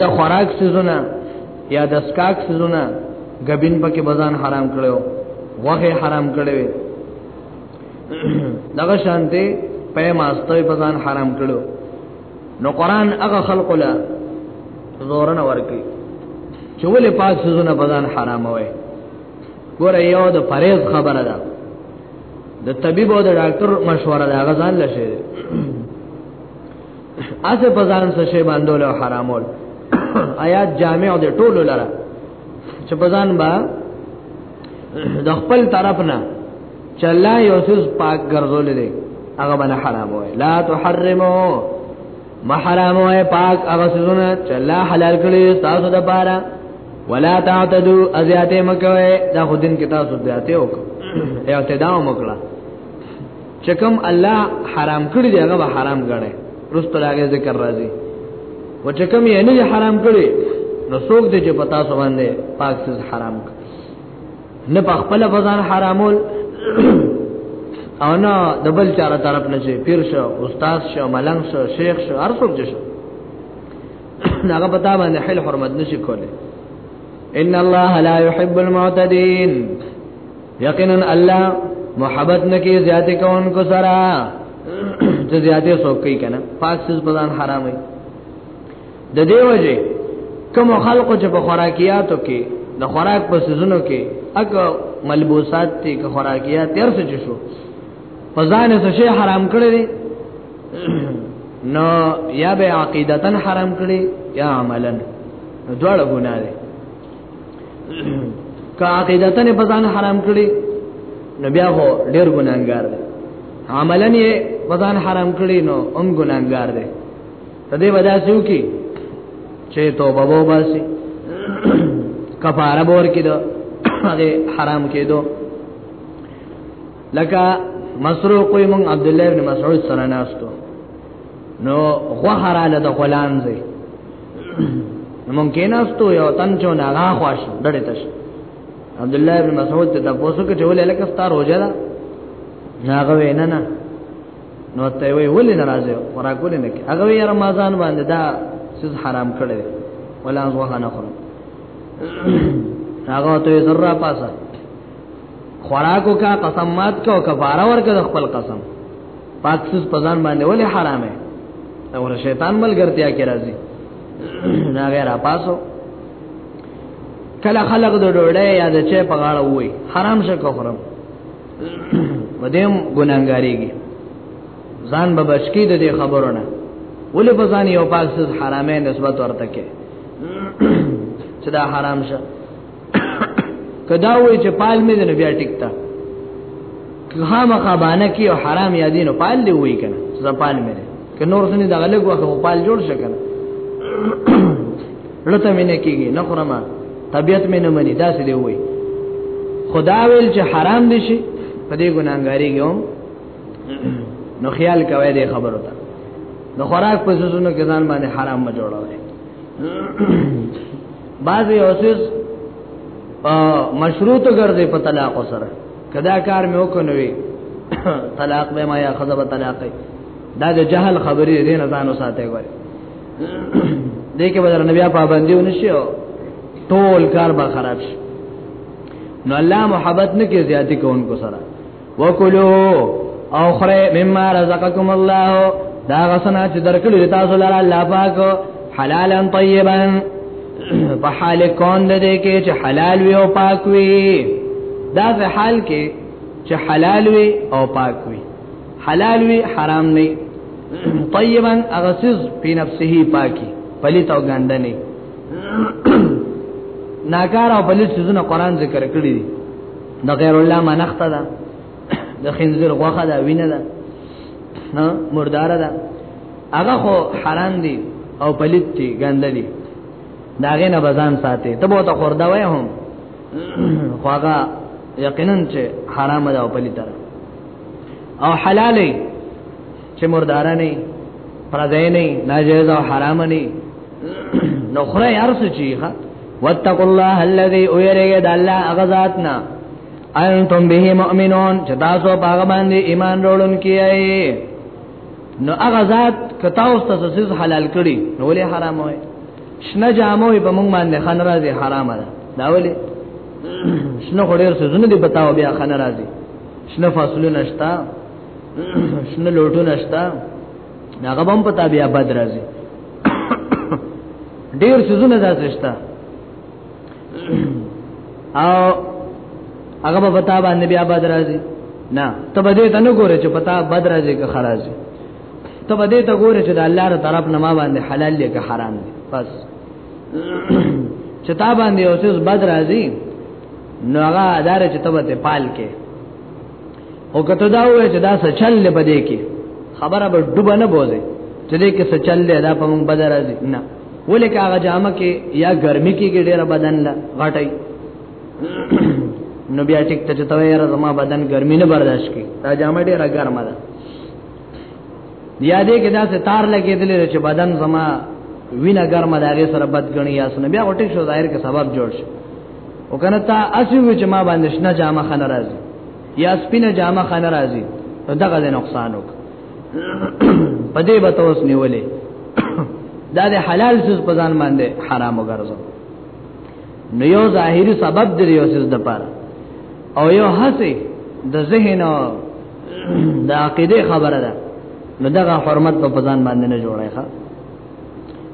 د خوراک سيزونه یا د سکاک سيزونه غبین پکې بزان حرام کړو وغه حرام کړو دغه شانته په ماستوي بزان حرام کړو نو قران هغه خلق له زور نه ورکی چې ولې پاک سيزونه بزان حرام وي ګوره یو د پرېز خبره ده د طبيب او د ډاکټر مشوره ده غزان لشه اسه په ځان څه شی باندول او حرامول آیات جامع دي ټول لره چې په ځان با د خپل طرف نه چې الله یو څه پاک ګرځول دي هغه باندې حرام وای لا تحرمو محرم وای پاک هغه سونه چې الله حلال کړی تاسو د پاره ولا تعتدو ازیاته مکوي دا خودین کې تاسو زیاته وکړه اعتداء مکړه چې کوم الله حرام کړی دی هغه حرام ګڼي رسته راغی ذکر راځي و چې کوم یې نه حرام کړی نو څوک دې چې پتا سو باندې پاک څه حرام کړ نه په خپل بازار حرامول او نه د بل چاره طرف نه چې پیر شو استاد شو ملنګ شو شیخ شو هر څوک شو هغه پتا باندې حل حرمت نشي کوله ان الله لا يحب المعتدين یقینا الله محبت نکي زیاتې کوونکو سره چې زیاتې څوک کوي کنه پاک څه بدن حرام وي د دې وجه کوم خلکو چې په خوراکیاتو کې د خوراک په سيزونو کې اګ ملبوسات ته کې خوراکیات تر څه شو په ځان څه شي حرام کړی دی نو یا به عقیدتن حرام کړی یا عملا دواړه ګناه دي کا عقیدت نه بزان حرام کړی نو بیا هو ډیر ګناګار دی عملا یې بزان حرام کړی نو هم ګناګار دی تدې ودا سو کی چې توبه وو باسي کفاره بور کیدو هغه حرام کیدو لکه مسروق وي مون عبد الله ابن مسعود سره ناستو نو غوهراله د غلام زی مونږ کېناستو یو تن چې نه غا خواش ډډه تش عبد الله ابن مسعود ته تاسو کې ټول الک ستار روزه ده ناغه وینا نه نو ته وی ولې ناراضه ورا کول نه کې هغه یې رمضان باندې دا سز حرام کړی ولا زوه نه خورم هغه ته زرا پاسه خوراکو کا قسمات کو کفاره ورکړه خپل قسم پاک سس پزان باندې ولې حرامه اور شیطان ملګرتیا کې راځي نه غیر پاسو کله خلق د ډوړې یا د چه په غاړه وای حرام شه کوم مدیم ګناګاریږي ځان به بچکی د دې خبرونه ولې په ځان یو پاک سس حرامه نسبت ورته کې چې دا حرام شه کدا وای چې پال مې نه بیا ټیکتا خامہ خبانه کې او حرام یادینو پال دی وای کنه زپال مې که نور څه نه د غلګ وخت مو پال جوړ شکنه لته مې نه کیږي نه خورما طبیعت مې نه مني داسې دی وای خدا ویل چې حرام دي شي په دې ګناګاری ګوم نو خیال کوي دې خبرو ته نو خوراک په زونو کې ځان باندې حرام ما جوړاوي بعضی اوسیس مشروط ګرځي په طلاق سره کدا کار مې وکړوي طلاق به ما یا خذب طلاق دا د جهل خبرې دې نه ځانو ساتي ګوري دې کې بدر نبی پابندي ونشي ټول کار به خراب شي نو الله محبت نه کې زیاتی کوونکو سره وکلو او خره مما رزقکم الله دا غسنا چې درکړي تاسو لپاره الله پاک حلالا طیبا په حال کون د دې کې چې حلال وي او پاک وي دا په حال کې چې حلال وي او پاک وي حلال وي حرام نه طیبا اغسز په نفسه پاکي پلیت او ګنده نه ناکار او پلیت سيزونه قران ذکر کړی دي د غیر الله منخته ده د خنزیر غوخه ده وینه ده ها مردار ده هغه خو حرام دي او پلیت دي ګنده دي داغه نه بزان ساتي ته به ته خوردا وای هم خو هغه یقینا چې حرام ده او پلیت ده او حلالي چې مردار نه پردې نه ناجیز او حرام نه نو خره ارس چیخه واتقوا الله الذي اويرګه د الله اغزاتنا انتم به مؤمنون چې تاسو باغ باندې ایمان وروړون کیای نو اغزات کتا اوس تاسو حلال کړی نو ولې حرام وای شنه جامو په موږ باندې خن راځي حرام ده دا ولې شنه خوریر سزونه دی بتاو بیا خن راځي شنه فاصله نشتا شنه لوټو نشتا هغه بم پتا بیا بد راځي ډیر سيزونه داسې شتا او هغه په پتا باندې بیا بد راځي نه ته به دې ته نه ګوره چې پتا بد راځي که خراب راځي ته به دې ته ګوره چې د الله تر طرف نه ما باندې حلال دی که حرام دی بس چې تا باندې اوسې بد راځي نو هغه ادارې چې ته به پال کې او کته دا وای چې دا څه چل له بده کې خبره به ډوب نه بوزي چې دې کې څه چل له دا په موږ بدر راځي نه ولې کاغه جامه کې یا ګرمي کې ډېر بدن لا غټي نو بیا ټیک ته چې توې را زما بدن ګرمي نه برداشت کی دا جامه ډېر ګرمه ده یادې کې دا څه تار لګېدلې چې بدن زما وینه ګرمه ده هغه سره بد غني یا سن بیا غټي شو ظاهر کې سبب جوړ شي او کنه تا اسی وی چې ما باندې شنه جامه خنه راځي یا سپینه جامه خنه راځي نو دغه د نقصان وک په دې به توس نیولې دا د حلال سوز په ځان باندې حرام وګرځو نو یو ظاهری سبب دی یو سوز د پاره او یو هڅه د ذهن او د عقیده خبره ده نو دغه حرمت په ځان باندې نه جوړای ښه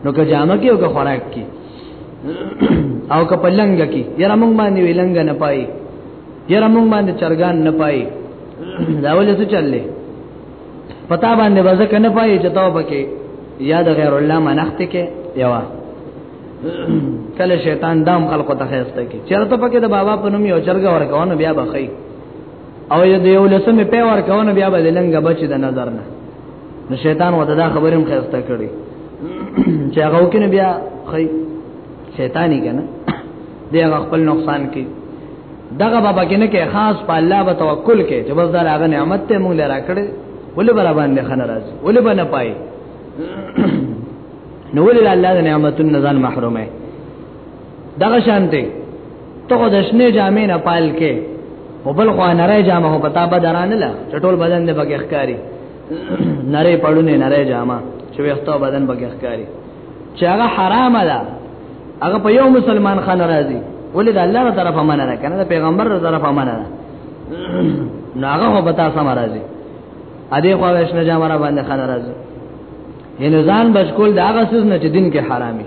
نو که جامه کې او که خوراک کې او که په لنګ کې یره مونږ باندې ویلنګ نه پای یره مونږ باندې چرګان نه پای دا ولې څه چللې پتا باندې وځک نه پای چې تاسو پکې یاد غیر الله منخت کې یوا کله شیطان دام خلق ته خسته کې چرته پکې د بابا په نوم یو چرګ ورکونه بیا بخی او یو دیو لسمه په ور کونه بیا به لنګ بچ د نظر نه نو شیطان وته دا خبرم خسته کړي چې هغه وکینه بیا خی شیطانی کنه دی هغه خپل نقصان کوي دغه بابا کې نه کې خاص په الله به توکل کې چې بس دا هغه نعمت ته مونږ لرا کړې ولې بر باندې خنه راځي ولې باندې پای نو ولې الله د نعمتونو ځان محرومه دغه شانته ته د شنه جامې نه پال کې په بل خو نری جامه په تا بدرانه لا چټول بدن دې بګی ښکاری نری پړونه نری جامه چې وختو بدن بګی ښکاری چې هغه حرام ده هغه په یو مسلمان خان راضي ولې د الله تر طرفه مننه نه کنه د پیغمبر تر طرفه مننه نه نو هغه هو بتا سم راځي ا دې خو وښنه جامه را باندې خان راځي یعنی ځان بچکول دا هغه څه نه چې دین کې حرامي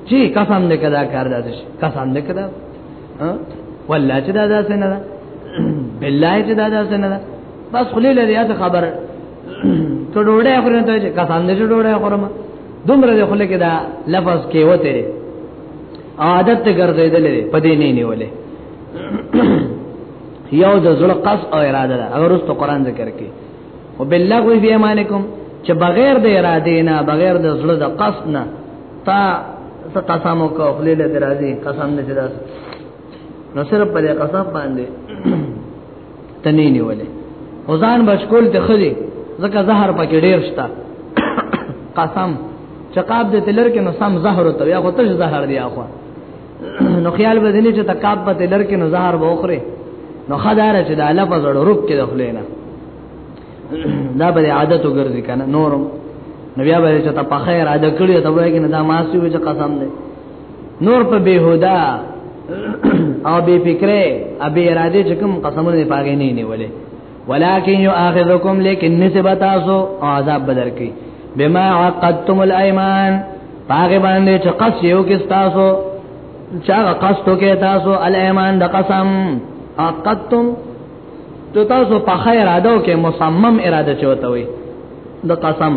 چې قسم دې کدا کار دادش قسم دې کدا والله چې دا داسې نه ده بالله چې دا داسې نه ده بس خلی لري دا خبر ته ډوړې خورې ته چې قسم دې ډوړې خورم دومره دې خلک دا لفظ کې وته عادت ته ګرځېدلې پدې نه نیولې یو د زړه قص او اراده ده اگر اوس ته قران ذکر کې وبالله وی بیمانکم چې بغیر د اراده نه بغیر د زړه د قصد نه تا څه قسم وکړ خپل له درازي قسم نه جدا نو صرف په قسم باندې تنه نیولې وزان بشکول ته خدي زکه زهر پکې ډیر شته قسم چقاب دې تلر کې نو سم زهر ته یا خو تش زهر دی اخو نو خیال به دې چې تکاب په تلر کې نو زهر بوخره نو خدای را چې د الله په زړه روپ کې دخلینا دا به عادت وګرځي کنه نورم نو بیا به چې ته په خیر عادت کړی ته وایې کنه دا ماسي وي چې قسم دی نور په بهودا او به فکرې ابي اراده چې کوم قسمونه پاګې نه نیولې ولكن يؤاخذكم لكن نسبت تاسو عذاب بدر کی بما عقدتم الايمان پاګې باندې چې قص یو کې تاسو چا قص تو کې تاسو الايمان د قسم عقدتم ته تاسو په خیر اراده او کې مصمم اراده چوته وي د قسم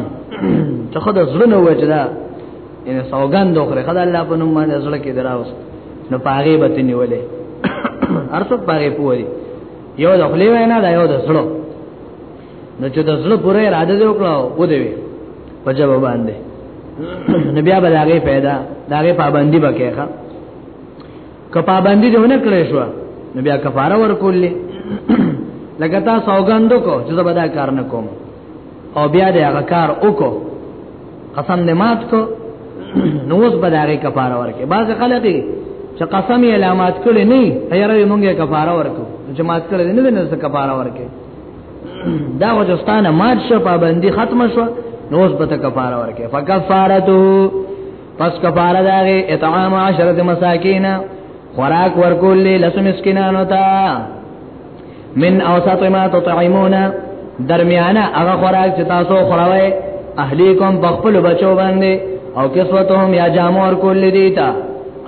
ته خدای زړه نه وجدا ان سوګند اوخره خدای الله په نوم باندې زړه کې دراوس نو پاغه به تنیولې ارڅو پاغه پوری یو د خلی وینا دا یو د زړه نو چې د زړه پوره اراده دی وکړه و دی په جواب باندې نبي ابا داغه پیدا داغه پابندي بکې ښا کپابندی دی ونه کړې شو نو بیا کفاره ورکولې لکه تا سوګندو کو چې زه به دا کار نه کوم او بیا دې هغه کار وکړو قسم دې مات کو نو اوس به دا غي کفاره ورکې بعض خلک چې قسم یې علامات کړي نه تیارې مونږه کفاره ورکو چې مات کړي نه نه څه کفاره ورکې دا وجستانه مات شو پابندي ختم شو نو اوس به ته کفاره ورکې فکفارته پس کفاره داغه اطعام عشرت مساکین خوراک ورکول لس مسکینانو ته من اوسط ما تطعمون درمیانه هغه خوراک چې تاسو خوراوي اهلیکم بخپل بچو باندې او کسوتهم یا جامو ورکول دیتا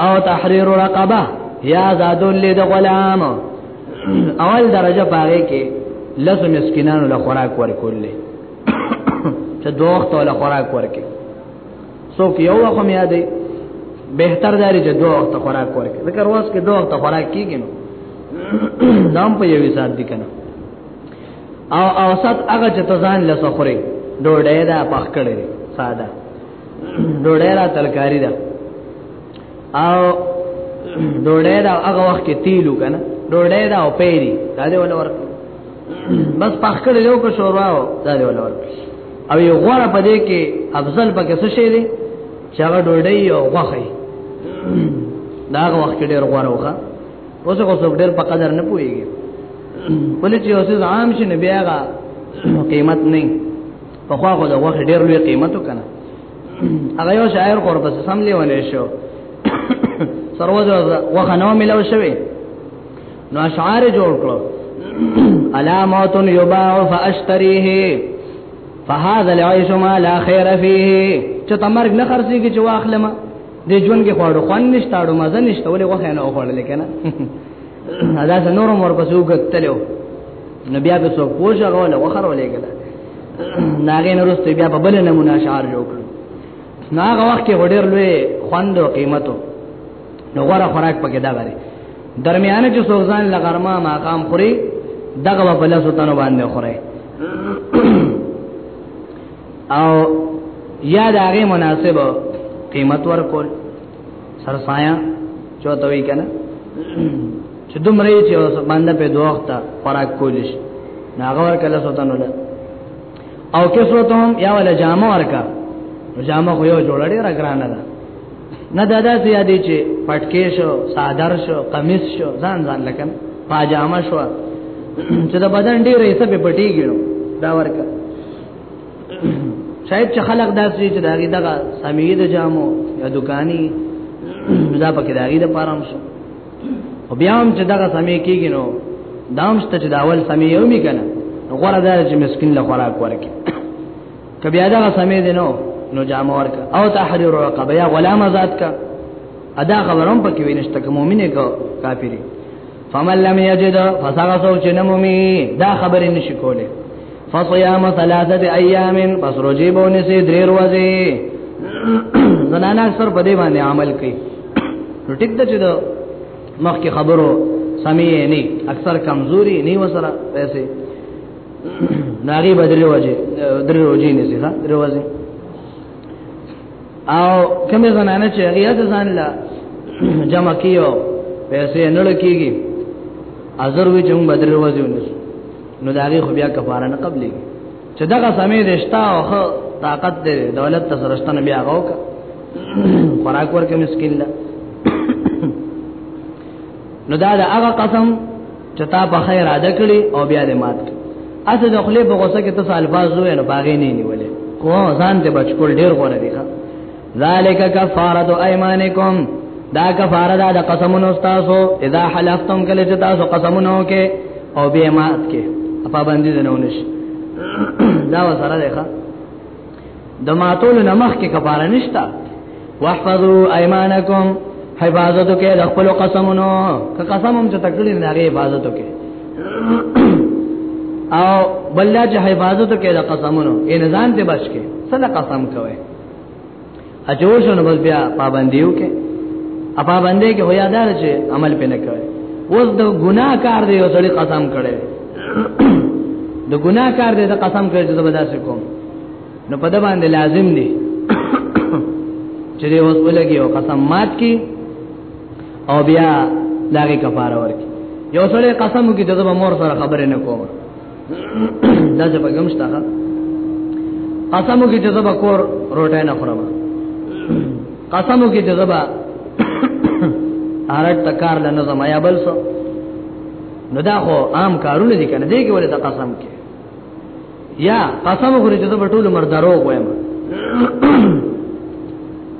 او تحریر رقبه یا زادول لید غلام اول درجه پاره کې لس مسکینانو له خوراک ورکول چې دوه وخت له خوراک ورکړي څوک یو وخت مې یادې بهتر داري چې دوه وخت خوراک ورکړي ځکه ورځ کې دوه وخت خوراک کیږي نو دام په یوې سات دي کنه او اوسط هغه چې ته ځان له سخري ډوډۍ دا پخ کړې ساده ډوډۍ را ترکاری ده او ډوډۍ دا هغه وخت کې تیلو کنه ډوډۍ دا او پیری دا دی ولور بس پخ کړې یو کو شوروا دا دی ولور او یو غوړه په دې کې افضل پکې څه شي دي چې هغه ډوډۍ او غوخه دا هغه وخت کې ډېر غوړه وخه اوس خو څوک ډېر په قدر نه پويږي ولې چې اوس عام شي نه بیا هغه قیمت نه په خو هغه د غوخه ډېر لوی قیمت وکنه هغه یو شاعر قر بس سم لیونه شو سروځه وخه نو ملو شوی نو اشعار جوړ کړو الا موت یباع فاشتریه فهذا العيش ما لا خير فيه چې تمرګ نه خرڅيږي چې واخلم د جون کې خوړو خوان نشتاړو مزه نشته ولې وخه نه خوړل کنه ادا څه نور مور پسو غتلو نو بیا به څوک پوجا غول وخر ولې کله ناګې نورسته بیا په بل نمونه شعر جوړ کړو ناغه وخت کې وړر لوی خوند او قیمتو نو غره خوراک پکې دا غره درمیانه چې سوزان لغرما ماقام خوري دغه په لاسو تنو باندې خوري او یا دا غي مناسب قیمت ورکول سرسایا چوته وی کنه چې دومره چې باندې په دوه وخت خوراک کولیش ناغور کله سوتنو له او کسوتهم یا ول جامه ورکا جامه خو یو جوړړې را ګرانه ده نه دادا ته یادې چې پټکې شو صادر شو قمیص شو ځان ځان لکن پاجامه شو چې دا بدن ډیر یې څه په پټیږي دا ورکا شاید چې خلک داسې چې داګه دغه سمیده جامو یا دکانی دا پکې داګه د پارام شو خو بیا هم چې دغه سمې کېږي نو دام شته چې دا اول سمې یو می کنه غوړه دار چې مسكين له خوراک ورکي کبي ادا سمې دي نو نو جام ورک او تحرير رقبه یا غلام آزاد کا ادا خبرم پکې وینشت کوم مؤمنه کو کافری فمن لم یجد فسغ سوچ نمومی دا خبرې نشي کوله فصيام ثلاثه ايام پس روزي بونه سي درې ورځې زنانه اکثر په دې باندې عمل کوي نو ټیک ده چې د مخکې خبرو سمې نه اکثر کمزوري نه وسره پیسې ناغي بدري وځي درې ورځې نه سي ها درې ورځې او کومه زنانه چې هغه د ځان لا جمع کیو پیسې نه لکېږي ازر وی جون بدر ورځې ونس نو دا غي خو بیا کفاره نه قبلې چې دغه سمې رښتا او طاقت دې دولت ته سرشتنه بیا غوکا خوراک ورکه مسکین لا نو دا د هغه قسم چې تا په خیر اده کړی او بیا دې مات کړ اته د خپل په غوسه کې تاسو الفاظ وې نو باغې نه نیولې خو ځان ته بچ کول ډیر غوړه دی ښا ذالک کفاره ایمانکم دا کفاره دا د قسمونو تاسو اذا حلفتم کله چې تاسو قسمونو کې او به مات کې اپا باندې نه ونش دا وسره ده ښا د ماتول نمخ کې کفاره نشتا واحفظوا ايمانکم حفاظت کې د خپل قسمونو که قسم هم چې تکړه نه غي حفاظت کې او بل چې حفاظت کې د قسمونو ان ځان ته بچ کې سره قسم کوي اجور شنو بس بیا پابندیو کې اپا باندې کې هویا دار چې عمل پې نه کوي اوس د ګناه کار دی او سړي قسم کړي د ګناه کار دی د قسم کړي چې زبردست کوم نو په دې باندې لازم دی چې دې اوس ولګي او قسم مات کی او بیا داګه کفاره ورکي یو سره قسم کی چې زما مور سره خبرې نه کوم دا چې په ګمشتہ قسم کی چې زما کور روټه نه خورم قسم کی چې زما ارټ تکار لنه زما یا بل څه نو دا خو عام کارونه دي کنه دې کې ولې ته قسم کې یا قسم خوري چې په ټول عمر درو وایم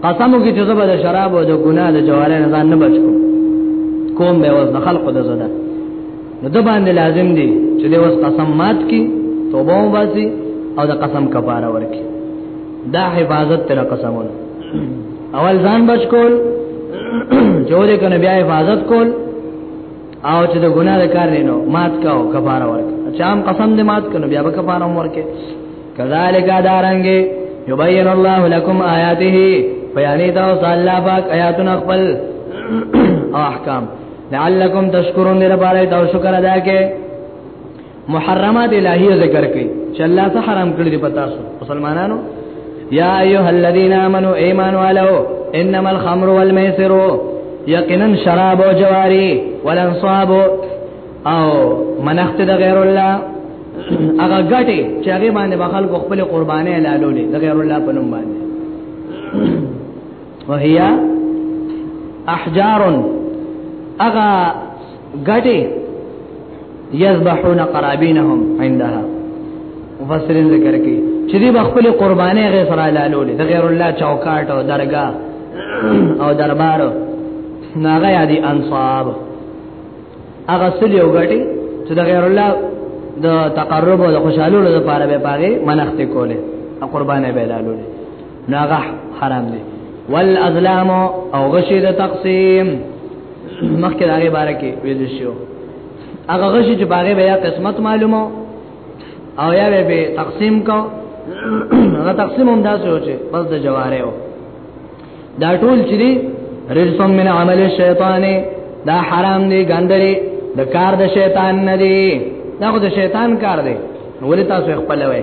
قسم خوري چې زبر شراب او د ګناه د جواره نه ځان نه بچ کوم کوم به وز خلق د زده نو د باندې لازم دي چې د وس قسم مات کی توبه وباسي او د قسم کفاره ورکي دا حفاظت تر قسمونه اول ځان بچ کول جوړه کنه بیا حفاظت کول او چې د ګناه د کار لینو مات کاو کفاره ورک چام قسم دې مات کنو بیا به کفاره ورکه کذالک دارنګي یبین الله لكم آیاته بیانې دا او الله پاک آیاتنا خپل احکام لعلکم تشکرون لپاره دا شکر ادا کړئ محرمات الهیه ذکر کړي چې الله څه حرام کړی دی پتا سو مسلمانانو یا ایه الذین آمنو ایمان والو انما الخمر والمیسر یقینا شراب او جواری والانصاب او منخت د غیر الله هغه غټي چې هغه باندې بخل کو خپل قرباني لالولې د غیر الله په نوم باندې وهي احجار اغا غټي یذبحون قرابینهم عندها مفسرین ذکر کوي چې دی خپل قرباني غیر سره لالولې د غیر الله چوکاټ او درگاه او دربار ناغه یادي انصاب هغه سلی او غټي چې د غیر الله د تقرب او د خوشالولو لپاره به پاره منښت کوله قرباني به لالولې ناغه حرام دي والازلام او غشي د تقسیم مخکې دغه باره کې ویل شو هغه غشي چې باغې بیا قسمت معلومو او یا به تقسیم کو هغه تقسیم هم داسې و چې بس د جواره و دا ټول چې رجسم من عمل الشیطان دا حرام دی ګندري د کار د شیطان نه دی دا خو د شیطان کار دی ولې تاسو خپلوي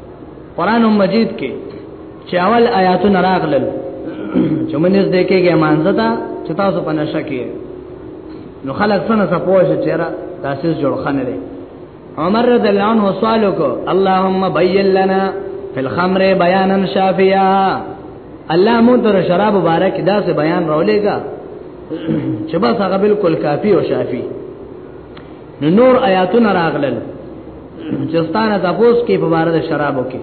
قران مجید کې چې اول آیاتونه راغلل چې موږ نس دکېږي مانځه تا چې تاسو په نشه کې نو خلک څنګه سپوږ چې را تاسو جوړ خنه لري عمر رضی الله عنه سوال وکړ اللهم بین لنا فی الخمر بیانا شافیا الله مون تر شراب مبارک دا سه بیان راولېګا چې بس هغه بالکل کافی او شافی نو نور آیاتونه راغلل چې ستانه تاسو کې په بار د شرابو کې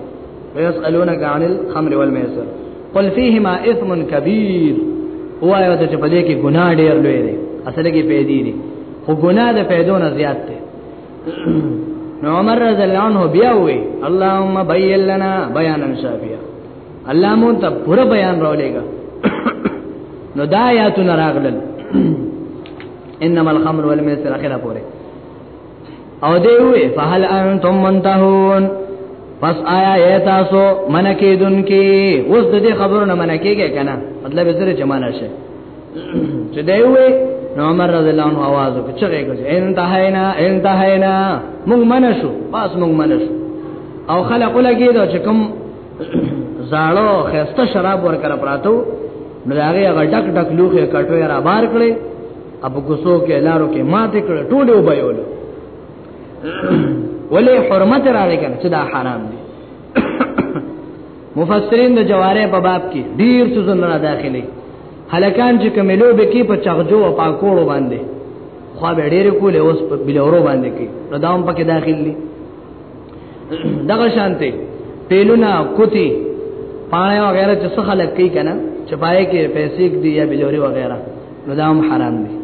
ويسالونک عن الخمر والميسر قل فيهما اثم كبير وایو ته چې په دې کې ګناه ډېر لوی دی اصل کې پیدې دي خو ګناه د پیدو نه زیات دی نو عمر رضی الله عنه بیا وی اللهم بین لنا بیانا شافیا الله مون ته پوره بیان راولېګا نو دا آیاتونه راغلل انما الخمر والميسر اخره پوره او دی وی فهل انتم منتهون پس آیا یا تاسو منکی دن کی اوس د دې خبرو نه منکی کې کنه مطلب یې سره جمال شه چې دی وی نو عمر رضی الله عنه आवाज وکړ چې راګو انتهینا انتهینا موږ منشو پس موږ منشو او خلق لګیدو چې کوم زاړو خسته شراب ورکره پراتو نو هغه هغه ډک ډک لوخه کټوي را بار کړي اب کوسو کې لارو کې مات کړ ټوله وبایول ولې حرمت را لګل چې دا حرام دي مفسرین د جواره په باب کې ډیر څه زنه داخلي هلکان چې کملو به کې په چغجو او پاکوړو باندې خو به ډېر کولې اوس په بلورو باندې کې رداوم پکې داخلي دغه شانته پیلونه کوتی پانه وغیرہ چې څه خلک کوي کنه چې پای کې پیسې دی یا بجوري وغیرہ نو دا هم حرام دي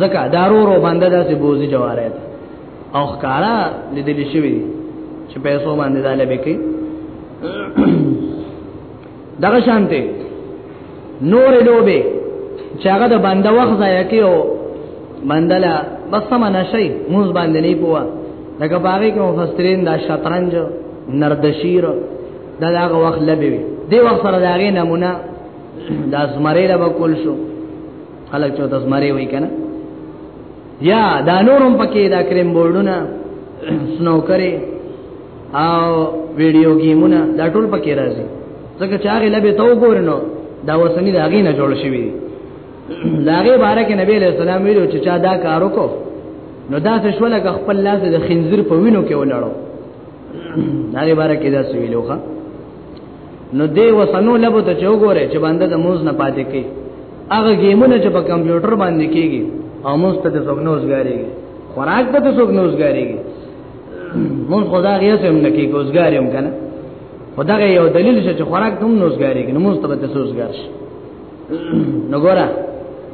ځکه دارو رو باندې داسې بوزي جواره ده او ښکارا لیدل شوی چې پیسو باندې داله به کوي دغه شانته نور لوبه چې هغه د بنده وخت ځای کې او بندلا بس سم نشي موږ باندې نه پوهه لکه باغې کې مفسرین دا شطرنج نردشیر دا هغه وخت لبي وي دی وخت سره دا غي نمونه د ازمرې له وکول شو خلک چې د ازمرې وای کنه یا دا نورم پکې دا کریم بورډونه سنو کرے او ویډیو گیمونه دا ټول پکې راځي ځکه چې هغه لبه تو ګورنو دا وسنی دا غي نه جوړ شوی دا غي بارک نبی له سلام ویلو چې چا دا کار وکړو نو دا څه شو لکه خپل لاس د خنزیر په وینو کې ولاړو دا غي بارک دا سویلو ښا نو دی وسنو لبه ته چوغوره چې باندې د موز نه پاتې کی هغه گیمونه چې په کمپیوټر باندې کیږي او موږ ته د سګنوزګاریږي خوراک ته د سګنوزګاریږي مون خدا غیر ته نه کې ګوزګار هم کنه خدا غي یو دلیل شې چې خوراک کوم نوزګاری کې نو مونږ ته به سوزګار شي نو ګوره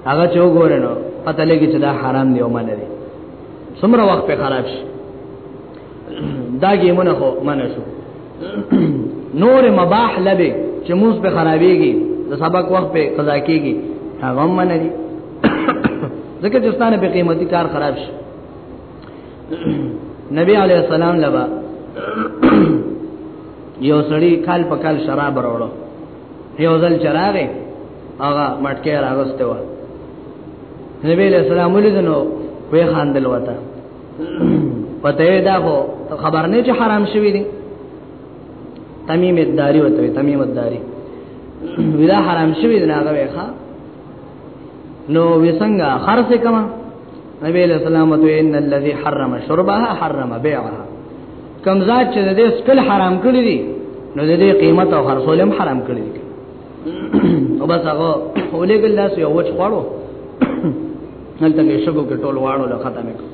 هغه چې وګوره نو پته لګی چې دا حرام دی او منه دی څومره وخت په خراب شي دا ګیمونه خو منه شو نور مباح لبه چې موږ په خرابېږي د سبق وخت په قضا کېږي هغه منه دي ځکه چې ستانه په قیمتي کار خراب شي نبی علی السلام لبا یو سړی کال په کال شراب وروړو یو ځل چراغه هغه مټکه راغسته و نبی علیہ السلام ولیدنو وی خاندل وتا پته دا هو خبر نه چې حرام شوی دی تمیم الداری وته تمیم الداری ویلا حرام شوی دی هغه وی ښا نو وسنګ خرڅ کما نبی علیہ السلام تو ان الذي حرم شربها حرم بيعها کم ذات چې دې سکل حرام کړی دي نو دې قیمت او خرڅول هم حرام کړی دي او بس هغه ولې ګل لاس یو وچ خوړو هلته کې شګو کې ټول واړو له ختمه کو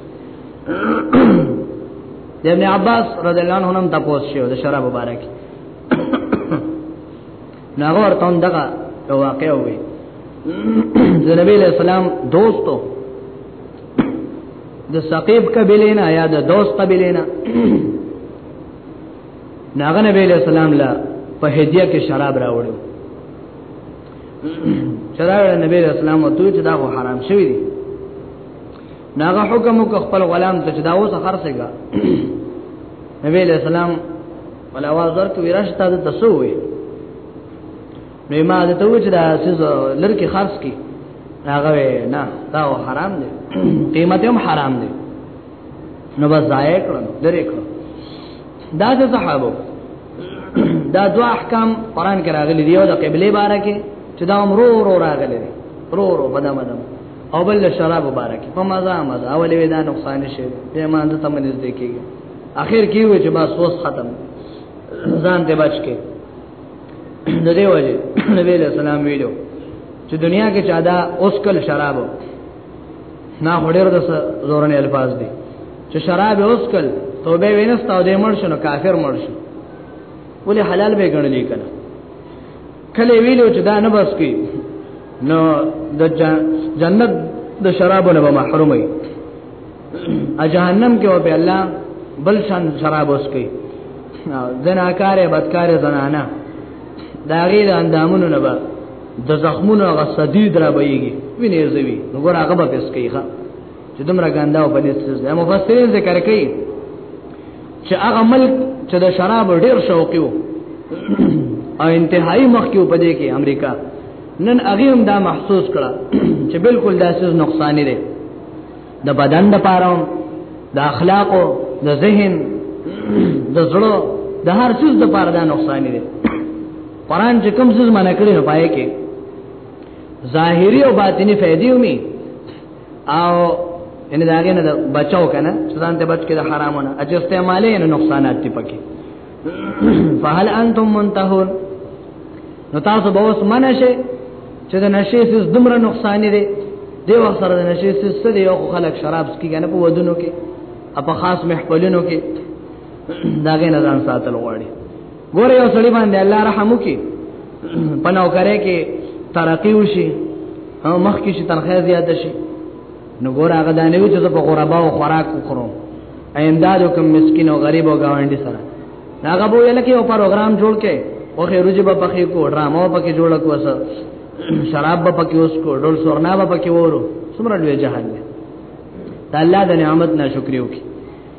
د ابن عباس رضی الله عنه هم تاسو شو د شراب مبارک ناغه ورته هم دغه واقع وي د نبی له سلام دوستو د ثقيب قبيله نه یا د دوس قبيله نه ناغه نبی له سلام لا په هدیه کې شراب راوړو شراب نبی له سلام او دوی چې دا حرام شوی دی ناغه حکم کو خپل غلام ته چې دا اوس خرڅېګا نبی له سلام ولا आवाज ورته ورشته د تسوي نو ما د ته وچ دا سز لرکه خرڅ کی هغه نه دا حرام دی قیمت هم حرام دی نو بس ضایع کړو درې کړو دا د صحابه دا دوه احکام قران کې راغلي دی او د قبله باره کې چې دا امرو رو راغلي دی رو رو بدم بدم او بل شراب مبارک په مزه مزه اولې دا نقصان شي به مان ته تمنځ دی کېږي اخر کې وې چې بس وس ختم ځان دې بچ کې نو دی وځي نبی له سلام ویلو چې دنیا کې چا دا اوس کل شراب نه هډر د زورن الفاظ دي چې شراب اوس کل توبه وینستا او دې مړ شنو کافر مړ شو ولې حلال به ګڼلې کړه کله ویلو چې دا نه بس کی نو د جنت د شرابو نه محروم وي ا جهنم کې وبه الله بل شان شراب اوس کوي زناکار بدکار زنانا دا غیر اندامونو نه به د زخمونو غصدی درا بهيږي وینې زوی نو ګور هغه به پس کوي چې دومره ګنده او بلیت څه مفسرین ذکر کوي چې هغه ملک چې د شراب ډیر شوقي وو او انتهایی مخکیو پدې کې امریکا نن هغه هم دا محسوس کړه چې بالکل دا سیس نقصان دی د بدن د پاره د اخلاقو د ذهن د زړه د هر څه د پاره دا نقصان دی قران چې کوم څه منع کړی نه پای کې ظاهری او باطینی فائدې ومي او ان داګه نه بچاو کنه ځان ته بچ کړه حرامونه اجه استعمالې نه نقصانات دی پکې فهل انتم منتهون نو تاسو به اوس منشه چې د نشې سیس دومره نقصان دی دی وخت سره د نشې سیس څه دی او خلک شراب سکي کنه په ودونو کې اپ خاص محفلونو کې داګه نه ځان ساتل غواړي ګوره یو سړی باندې الله رحم وکي په نوکرې کې ترقی وشي او مخ کې شي تنخواه زیات شي نو ګور هغه دا نه وي چې په غربا او خوراک وکړو اینداد کوم مسكين او غریب او گاونډي سره هغه به لکه یو پروګرام جوړ کې او خیروج به پخې کو ډرامو پکې جوړ کو وسه شراب به پکې اوس کو ډول سورنا به پکې وورو سمره لوی جهان دی الله د نعمت ناشکری وکړي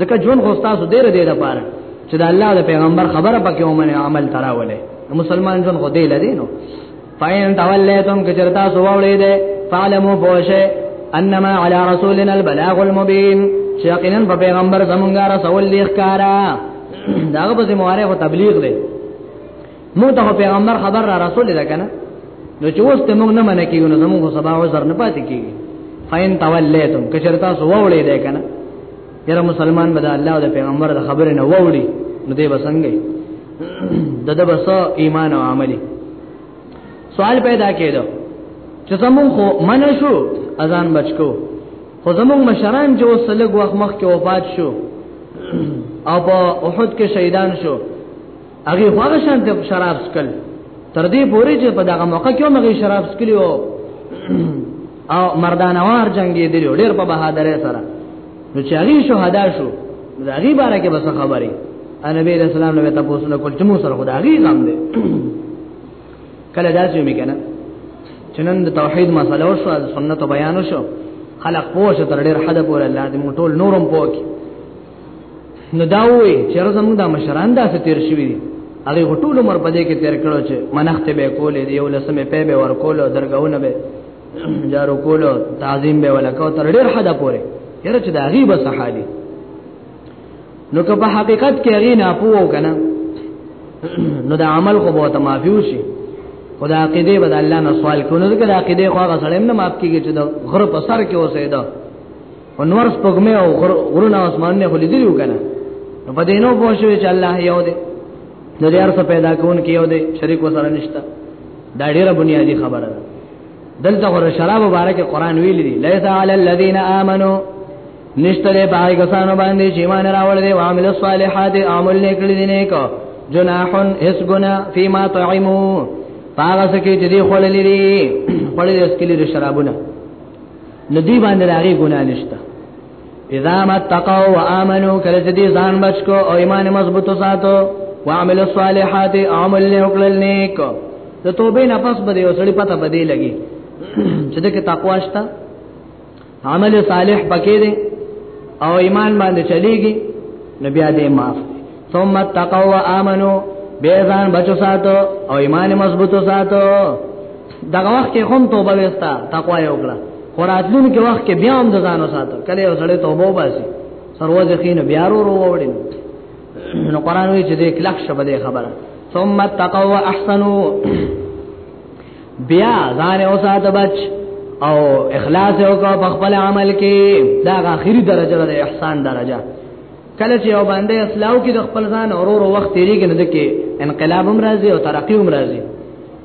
ځکه جون خو تاسو ډیر دی د پاره چې د الله د پیغمبر خبره پکې ومنه عمل تراوله مسلمان جون خو دی لدی نو فاین تولیتم کچرتا سو وړې ده فعلمو بوشه انما علی رسولنا البلاغ المبین چې یقینا په پیغمبر زمونږه رسول لیک کارا داغه په مورې خو تبلیغ دی موږ ته پیغمبر خبر را رسول ده کنه نو چې اوس ته موږ نه منې کیږو نو زموږ سبا وزر نه پاتې کیږي فین تولیتم کچرتا سو وړې ده کنه یره مسلمان به د الله او د پیغمبر د خبره نه وړي نو دې بسنګي د د بس ایمان او عملي سوال پیدا کېدو چې زمون خو من شو اذان بچکو خو زمون مشران چې وسلګ وخت مخ کې وفات شو او په احد کې شهیدان شو هغه هغه شان ته شراب سکل تر دې پورې چې په دغه موقع کې مغه شراب سکلی او او مردانوار جنگي دی ډېر په بهادر سره نو چې هغه شهدا شو دا غي باره کې بس خبره نبی رسول الله نو تاسو نه کول چې مو سره خدای غم دی کله دا چې میکنه چنن د توحید مسله او سنت بیان شو خلق پوښتنه تر ډېر حد پورې الله دې موږ ټول نورم پوکي نو دا وې چې زموږ د مشران داسې تیر شوی دي هغه غټول عمر په دې کې تیر کړو چې منخت به کولې دی یو لسمه په به ور کولو درګاونه به جارو کولو تعظیم به ولکو تر ډیر حد پورې یره چې دا غیب صحابي نو که په حقیقت کې غي نه پوو کنه نو دا عمل خو به تمافیو شي خدا عقیده بد الله نه سوال کونه دا عقیده خو هغه سره نه ماف کیږي چې دا غره په سر کې اوسېده انور سپګمه او غرونه اسمانونه خو لیدلی وکنه نو په دې نو پوه شو چې الله یو دی نو دې ارث پیدا کون کې یو دی شریک وسره نشته دا ډیره بنیادی خبره ده دلته غره شراب مبارک قران ویل دي لیس علی الذین آمنو نشتره باقی کسانو باندې چې ایمان راوړ دي او عمل الصالحات عمل نکړي دي نه کو جناح اس گنا فيما طعمو پاغه سکه چې دی خړلې دي خړلې اس کې لري شرابونه نو دی باندې راغی ګناه نشته اذا ما تقوا وامنوا کله چې دې ځان بچ کو او ایمان مضبوط ساتو وعمل الصالحات عمل له وکړل نیک د توبې نه پس به یو سړی پته بدی لګي چې د کې تقوا شته عمل صالح پکې دي او ایمان باندې چلیږي نبي دې معاف ثم تقوا وامنوا به ځان بچو ساتو او ایمان مضبوط ساتو دغه وخت کې هم توبه وستا تقوا یې وکړه خو راتلون کې وخت کې بیا هم د ځانو ساتو کله یو سړی توبه وباسي سروز خین بیا ورو ورو وړي نو قران وی چې دې کلک شبه دې خبره ثم تقوا احسنو بیا ځان او ساته بچ او اخلاص او کو په خپل عمل کې دا اخیری درجه ده احسان درجه کله چې یو باندې اسلام کې د خپل ځان اورور وخت تیریږي نه دکې انقلاب هم راځي او ترقی هم راځي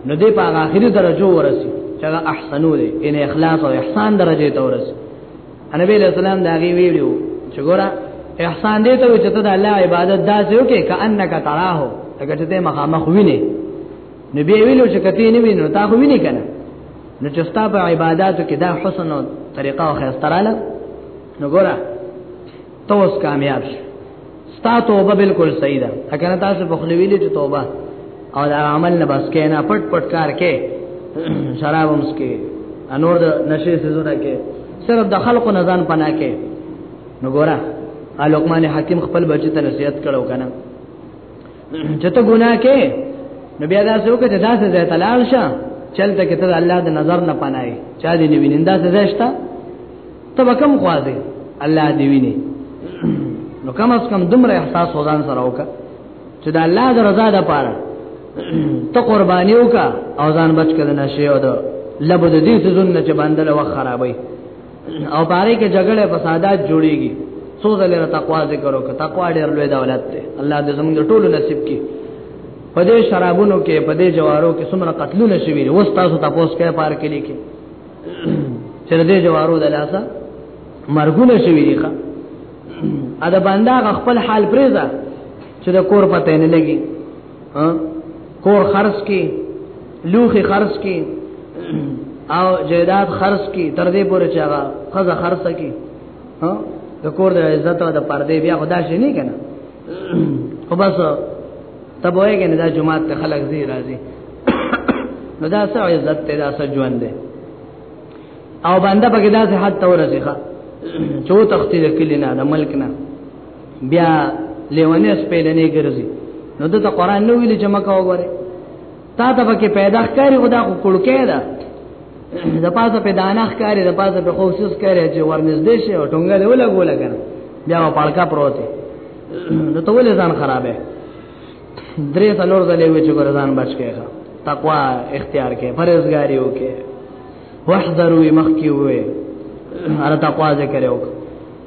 نو دې په آخري درجه ورسي چې دا احسنو دي ان اخلاص او احسان درجه ته ورسي نبی له سلام دا غي ویلو چې ګوره احسان دې ته چې ته د الله عبادت داسې وکې کأنک تراه لکه چې ته مخامخ وینې نبی ویلو چې کته نه وینې تا خو وینې کنه نو چې ستا په عبادتو کې دا حسن او طریقه او خیر ستراله نو ګوره ته اوس کامیاب شې ستا توبه بالکل صحیح ده اګه تاسو په خپل ویلې چې توبه او دا عمل نه بس کې نه پټ پټ کار کې شراب هم سکي انور د نشه سيزونه کې صرف د خلکو نزان پنا کې نو ګوره لقمان حکیم خپل بچی ته نصیحت کړو کنه چې ته ګناه کې نو بیا دا څوک ته داسې ځای تلال شه چلته کې ته الله د نظر نه پناي چا دې نه وینندا څه ځای شته ته به کوم خوا ځې الله دې ویني نو کم از کم دومره احساس وزن سره وکړه چې د الله د رضا لپاره ته قرباني وکړه او ځان بچ کړه نشي او د لبو د دې سيزونه چې باندې له وخت خرابوي او پاره کې جګړه فسادات جوړيږي څو ځله تقوا ذکر وکړه تقوا ډېر لوی دولت دی الله دې زموږ ټولو نصیب کړي په دې شرابونو کې په دې جوارو کې څومره قتلونه شوي وستاسو تاسو کې پار کې لیکي چې دې جوارو د لاسه مرګونه شوی دی ښا ا د بندا خپل حال پریزا چې د کور پته نه لګي ها کور خرج کی لوخي خرج کی او جیداد خرج کی تر دې پورې چې هغه خزه خرج کی ها د کور د عزت او د پردې بیا خدا شي نه کنه خو بس ته به یې کنه دا جمعه ته خلک زی راځي نو دا څه عزت ته دا څه ژوند دی او باندې پکې دا څه حد ته ورسېخه چو تختی د کلی نه د ملک نه بیا لیوانه سپېلنې ګرځي نو د قرآن نو ویل چې مکه وګوره تا ته پکې پیدا ښکاری او دا خو کړکې ده د پاسه په دانه ښکاری د پاسه په خوشوس ښکاری چې ورنږدې شي او ټنګه دی ولا ګولا کنه بیا په پړکا پروت نو ته ولې ځان خرابې درې څلور ځلې وې چې ګرځان بچ کېږه تقوا اختیار کې پرهیزګاری وکې وحذروا مخکې وې ار تقوا ذکر وکړه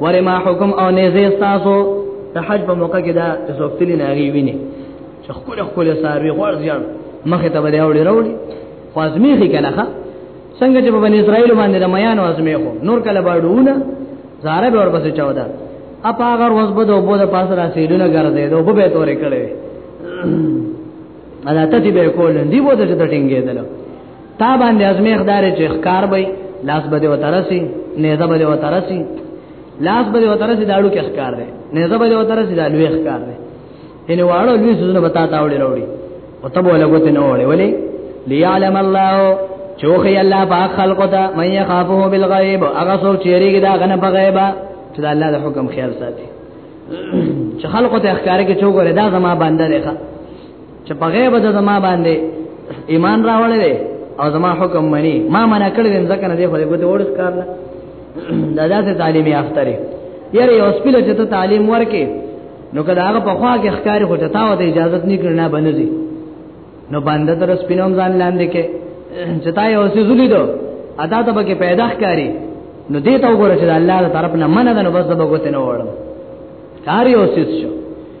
وره ما حکم او نيزه تاسو د حج په موقع کې دا زوفتلی ناغي ویني چې خپل خپل ساروي غوړ زیړ مخه ته بده وړي وروړي خو ازمیخي کنه ښا څنګه چې په بنی اسرائیل باندې د میان ازمی خو نور کله باډونه زاره به ورپسې چاودا اپ هغه ورځ به د وبو د پاس را سیدونه ګرځي د وبو به تورې کړي ادا ته دې به کول دی وو ته ټینګې دلو تا باندې ازمیخ دار چې ښکار به لاس به وترسي نهزه به وترسي لاس به وترسي داړو کې ښکار دی نهزه به وترسي دا لوی ښکار دی ان واړو لوی سونه بتا تا وړي وروړي او ته بوله ګوتې نه وړي ولې ليعلم الله چوخي الله پاک خلقو ته مې يخافه بالغيب هغه څوک چې ریګ دا غنه په غیبه چې الله د حکم خیال ساتي چې خلقو ته ښکار کې چوغره دا زما باندې ده چې په غیب د زما باندې ایمان راوړل او زما حکم مني ما منع کړل ځکه نه دی خو دې ګوتې وړس کار نه دا داسې تعلیم یافته لري یاره یو سپیل چې ته تعلیم ورکې نو کله هغه په خوا کې ښکاری خو ته تاو ته اجازه نه کړنه بنځي نو باندې تر سپینوم ځان لاندې کې چې تا یو څه زولې دو ادا ته به کې پیدا ښکاری نو دې ته وګوره چې الله تعالی طرف نه مننه نو بس دغه ګوتې نه وړم کاری اوسې شو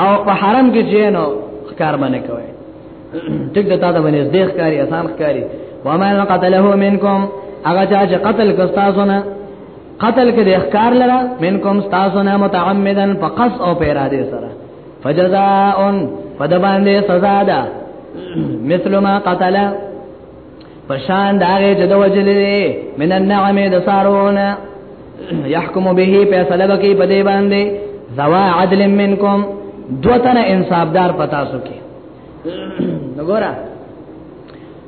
او په حرم کې جنو کار باندې کوي ټیک ده تا ته باندې زده ښکاری آسان ښکاری و ما قتله منکم هغه چا چې قتل کستاسونه قتل کې د احکار لره منکم تاسونه متعمدن فقص او پیرا دې سره فجزاء فدبان دې سزا ده مثل ما قتل پشان داغه چې د وجلې دي من النعمه د سارونه يحكم به فیصله وکي په دې باندې زوا عدل منکم دوتن انصافدار پتا سو کې وګوره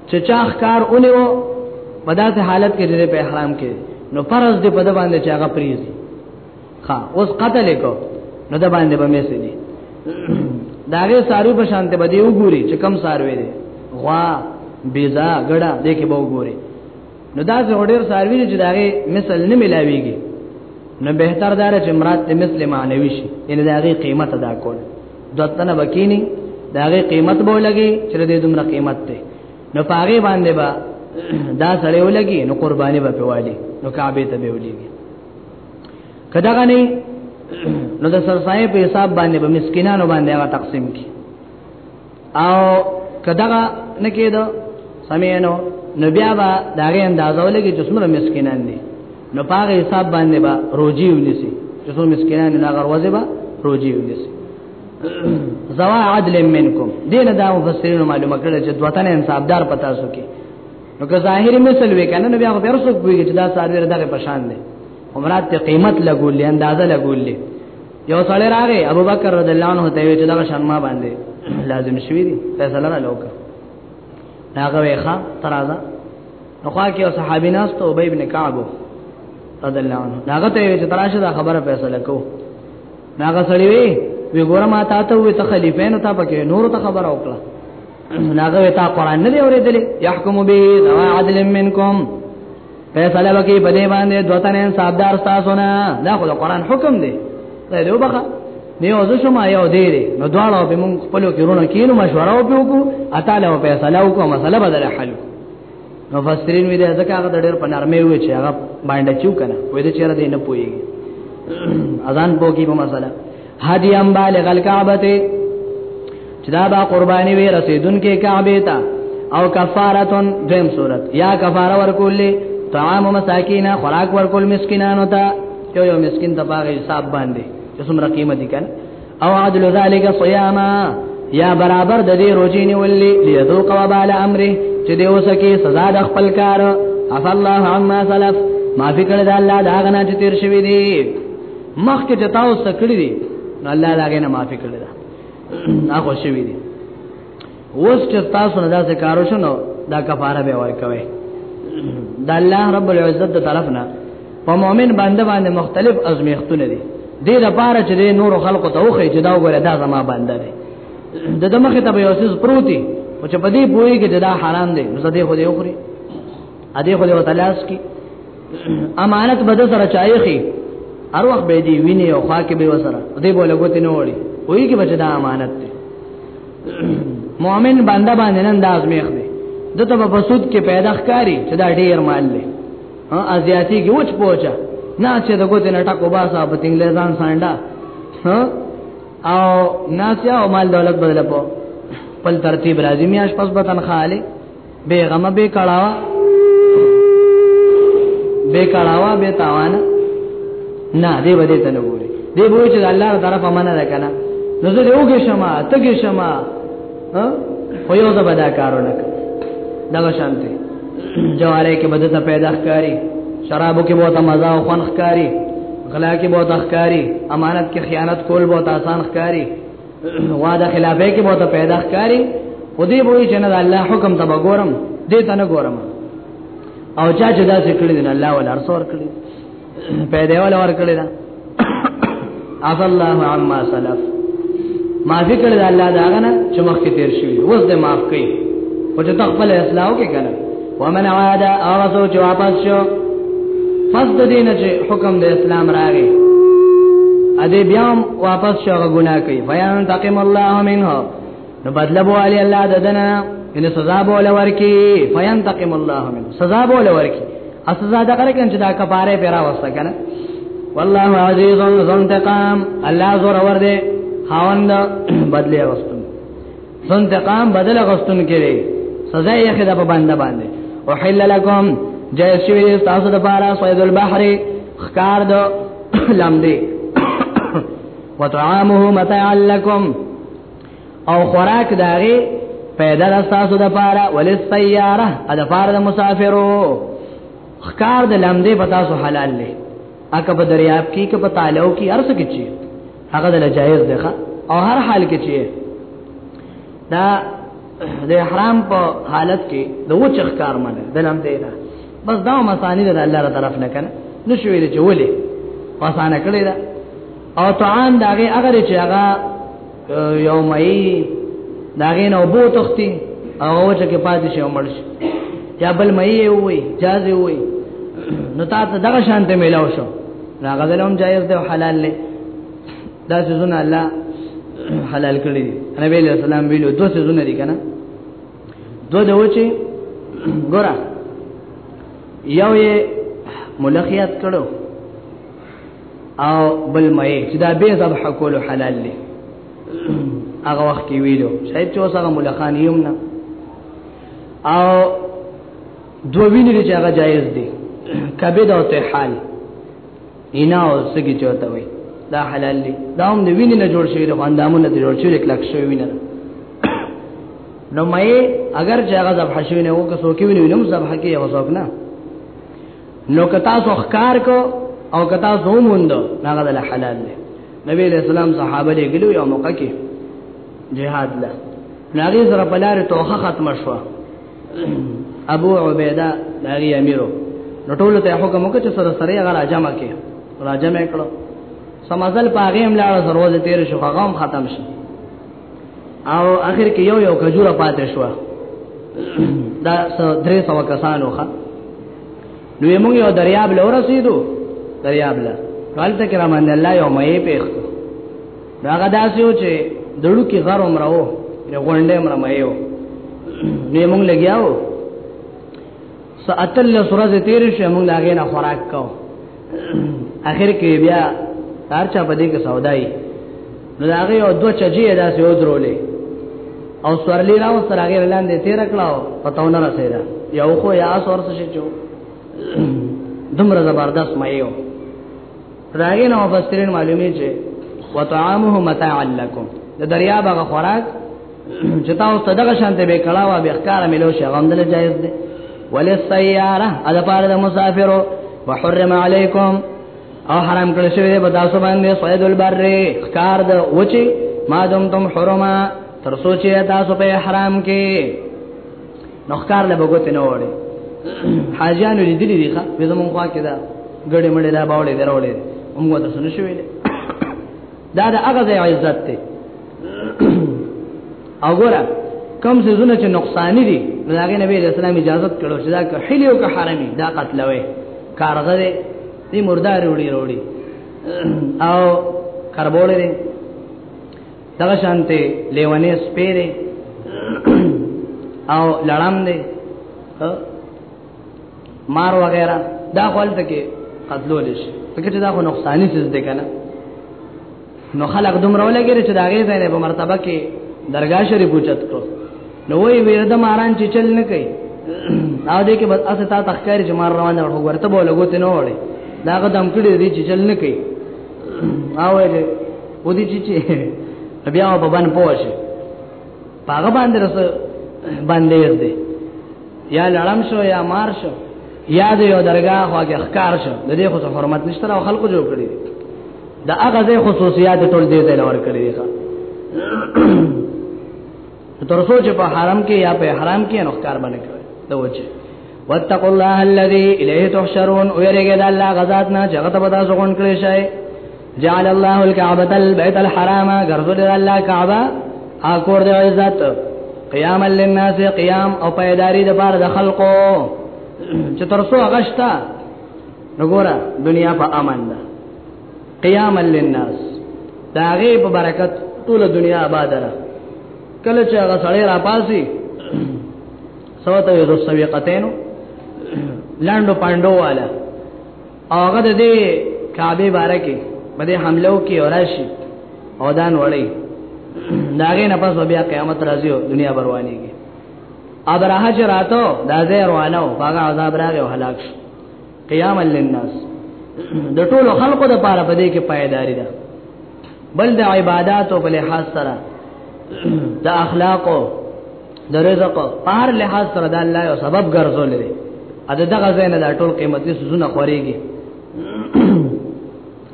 چې چاخ کار اونیو په داسې حالت کې دې په احرام کې نو فرض دې په د باندې چې هغه پریزي ها اوس قتل کو نو د باندې به مې سړي داغه سارو په شانته به دی وګوري چې کم ساروي دي غوا بيزا غړه دې کې به وګوري نو دا څه وړر ساروي چې داغه مثل نه ملاويږي نو بهتر دار چې مراد ته مثل معنوي شي ان داغه قیمت ادا کول دتنه بکینی داغه قیمت به لګي چې دې دومره قیمت ته نو پاره باندې با دا سړی ولګي نو قرباني به پیوالي نو کعبه ته به ولګي کدا غنی نو د سرسای په حساب باندې به مسکینانو باندې هغه تقسیم کی او کدا نه کېدو سمینو نو بیا به دا غي اندازو لګي چې څومره مسکینان دي نو پاره حساب باندې به روجي ونیسي چې څومره مسکینان نه غروځي به روجي ونیسي زوا عدل منکم دین دا مفسرین معلومه کړل چې دوتنه انصافدار پتا سو کې نو که ظاهر مثل وی کنه نو بیا خو ورسو کوی چې دا ساروی دغه پشان دی عمرات ته قیمت لګولې اندازه لګولې یو سړی راغی ابو بکر رضی الله عنه ته وی چې دا شان ما باندې لازم شوی دی فیصله را لوکه هغه ویخه ترازه نو خوا کې او صحابي ناس ته ابي ابن كعب رضی الله عنه هغه ته وی چې تراشه دا خبره فیصله کو هغه سړی وی وی ګوره ما تا ته وی ته خلیفہ نو تا پکې نور ته خبر او کړه ناغه تا قران نه دی اورېدلې يحكم به ذو عدل منکم فیصله وکي په دې باندې دوتن انصافدار تاسو نه دا خو قران حکم دی دا یو بخا نیو زه شما یو دی دی نو دواړو به مونږ خپل کې رونه کینو مشوره وکړو اته له فیصله وکړو مسله بدل حل نو فسرین وی دې ځکه هغه ډېر په نرمه وی چې هغه باندې چو کنه وې دې چیرې دې نه پوي اذان بوګي په مسله هدی ام بالغ الکعبه چې دا با قرباني وي رسیدونکو کعبه ته او کفارتون دیم صورت یا کفاره ورکول طعام مساکین خوراک ورکول مسکینانو ته یو یو مسکین ته باغ حساب باندې چې څومره قیمت دي کنه او عدل ذالک صیاما یا برابر د دې روزي نیولې لیذوق وبال امره چې دی اوسه کې سزا د خپل کار اف الله عما سلف معافی کړی دا الله دا غنا چې تیر شوی دی مخ کې جتا او سکړی دي نو الله لاګې نه معافي کړی دا هغه شوی دي اوس چې تاسو نه داسې کارو شنو دا کفاره به ورکوي د الله رب العزت د طرف نه په مؤمن باندې باندې مختلف ازمیختونه دي دې لپاره چې نور خلقو ته وخی چې دا وګوره دا زما باندې دي د دمخه ته به اوسې پروتي او چې په دې پوری کې دا حرام دي نو زه دې خو دې وخوري ا دې خو دې وتلاس کی امانت بده سره چایخي هر وخت به دی ویني او خوا کې به وسره دې بوله ګوت نه وړي وایي کې بچ دا امانت دی مؤمن بنده باندې نن داس میخ دی دته په بسود کې پیدا ښکاری چې دا ډیر مال دی ها ازیاتی کې وچ پوچا نه چې د ګوت نه ټکو باسا په انګلیزان سانډا ها او ناسیا او مال دولت بدل په پل ترتیب راځي میاش پس بتن خاله بیغمه بی کړهوا بی کړهوا بی تاوان نه دی بده ته نه ګوري دی به چې الله تعالی طرفه منه ده کنه نو زه یوګه شمه تګه شمه ها خو یو ځه بدا کارونه دغه شانته جواره کې بده ته پیدا ښکاری شرابو کې بہت مزه او خوان ښکاری غلا کې بہت ښکاری امانت کې خیانت کول بہت آسان ښکاری واده خلافه کې مو ته پیدا ښکاری خو دې وایي چې نه د الله حکم ته وګورم دې ته نه ګورم او چا چې دا څه کړی دی الله ولا رسول کړی پیدا ولا ور کړی دا اف الله عما سلف ما فکر دی الله دا غنه چې مخکې تیر شوی اوس دې معاف کړي او چې تخپل اسلام کې کنه ومن عاد اغسو چې واپس شو پس د دین چې حکم د اسلام راغی ا دې بیا واپس شو غنا کوي فیان تقم الله منه نو بدل بو علی الله ددنا ان سزا بو لور کی فیان تقم الله منه سزا بو لور کی ا سزا د کړه کنه چې دا کفاره پیرا وسته کنه والله عزیز ذو انتقام الله زور ور دې خاوند بدلی وسته انتقام بدل غستون کړي سزا یې خدا په باندې باندې وحل لكم جائز شوی تاسو د پاره صید البحر خکار دو لمدی وطعامه متاع لكم او خوراک داغي پیدا د تاسو د پاره ولې سیاره د پاره د مسافرو خکار د لمدې پتا سو حلال لې اکه په دریاب کې کې په تالو کې ارسه کې چی هغه د جایز دی او هر حال کې چې دا د احرام په حالت کې د وچ ښکار منه د لم دی نه بس دا مسانی ده الله تعالی طرف نه کنه نو شوې دي چې ولې پاسانه کړی دا او طعام داغه اگر چې هغه یومئی داغه نو بو تختی او چې کې پاتې شي عمر شي یا بل مې وي جاز وي نو تا ته دغه شانته ملاو شو دا غزلهم جایز دی او حلال دی دا سيزونه الله حلال کړی دی نبی له سلام ویلو دوه سيزونه دي کنه دوه د وچی ګورا یو یې ملخیات کړو او بل مې چې دا به ذبح کول حلال دی هغه وخت کې ویلو شاید چې اوس هغه ملخان یوم نه او دوه وینې چې هغه جایز دي کبد او ته حال اینا او سګي چوته وي دا حلال دي دا هم د وینې نه جوړ شوی د اندامونو ته جوړ شوی کلک شوی وینه نو مې اگر چې هغه ذبح شوی نه وو که څوک ویني نو ذبح کې هغه څوک نه نو کتا سو خکار کو او کتا سو موند هغه د حلال دي نبی له سلام صحابه له ګلو یو موقع کې جهاد له ناغي سره بلاره توخه ختم شوه ابو عبیده داغي امیرو نو ټول ته حکم وکړ چې سره سره هغه راجمه کې راجمه کړو سمازل پاغه هم لاړ سروازه تیر شو هغه هم ختم شو او اخر کې یو یو کجوره پاتې شو دا درې سو کسانو ښه نو موږ یو دریاب لور رسیدو دریاب لا قالته کرام الله یو مې پیښ دا هغه داسې و چې دړو کې غر عمره و د غونډې عمره مې یو نو موږ لګیاو ساتل له سورز تیر شو موږ لاګې نه خوراک کو اخر کې بیا هر چا په دې کې سودای نو هغه یو دوه چجې داسې و درولې او سورلی راو سره هغه لاندې تیر کړاو پتاو نه رسیدا یو خو یا سور څه شي دومره زبردست مې یو راغی نو مفسرین معلومی چې وطعامه متاع لكم د دریاب هغه خوراک چې تاسو ته دغه شانته به کړه او به ښکار ملو شي غندل جایز دی وللسياره ادا پاره د مسافرو وحرم علیکم او حرام کړی شوی دی په تاسو باندې صید البر ښکار د وچی ما دمتم حرما تر سوچي تاسو په احرام کې نو ښکار له بغوت نه وړي حاجیانو دې دې دي ښه به زمون خوا کې دا ګړې مړې دا باولې درولې موږ ته سن شوې دا د هغه ځای عزت ته او ګوره کم څه زونه چې نقصان دي نو هغه نبی رسول الله اجازه کړو چې دا که حلی او که حرامي دا قتلوي کارغه دې دې مردار وړي وړي او کربولې دغه شانته لیوانه سپیره او لړم دی مار وغیرہ دا خپل تکي قتلول شي څنګه چې دا خو نقصان نشي زده کنه نو خلق دومره ولګي چې دا غي ځای په مرتبه کې درگاه شریف اوچت کړو نو وی ویرده ماران چې چل نه کوي او دې کې بس اسه تا تخکاری چې مار روان دی ورته بوله ګوت نه وړي داغه دم کړي دي چې چل نه کوي ما ویل و دې چې چې بیا په باندې پوښي هغه باندې رس باندې دې یا لړم شو یا مار شو یا دې یو درگاه واګه ښکار شو د دې خو حرمت نشته او خلکو جوړ کړی دا هغه ځای خصوصیات ټول دې ځای لور کړی ښا تر سوچ په حرام کې یا په حرام کې نو ښکار باندې کړی دا وجه واتقوا الله الذي اليه تحشرون ويرګه د الله غزاد نه چې غته بتا زغون کړی شي جعل الله الكعبه البيت الحرام غرزل الله كعبه اکور د عزت قیام للناس قیام او پیداری د بار د خلقو چې تر څو غشتا وګوره دنیا په امن ده قیام للناس دا غي په برکت ټول دنیا آباد ده کله چې هغه سړی را پاسي سوته یو سویقتینو لاندو پاندو والا هغه د دې کعبه بارکه په دې حملو کې اوراشي او دان وړي داغه نه پس بیا قیامت راځي او دنیا بروانیږي ابراهه چراتو دا زه روانو هغه عذاب راغی او هلاک شو قیام للناس د ټولو خلقو د پاره په دې کې پایداری ده بل د عبادت او په لحاظ سره د اخلاق او د رزق په هر لحاظ سره د الله یو سبب ګرځولې ا دغه ځای نه د ټول قیمتي سونه خوريږي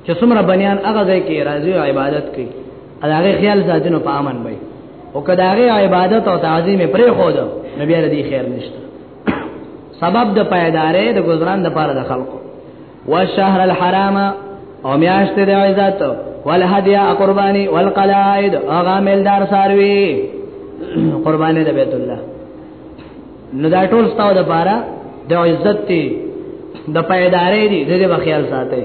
چې څومره بنیان هغه ځای کې راځي او عبادت کوي هغه خیال ساتنو په امن وي او کداغه عبادت او تعظیم پرې خو ده نبی عليه خیر نشته سبب د پایدارې د گزاران د پاره د خلقو والشهر الحرام او میاشت د عزت والهدیا قربانی والقلائد اغا ملدار ساروی قربانی د بیت الله نو دا ټول ستاو د پاره د عزت دی د پایدارې دی د دې بخیال ساتي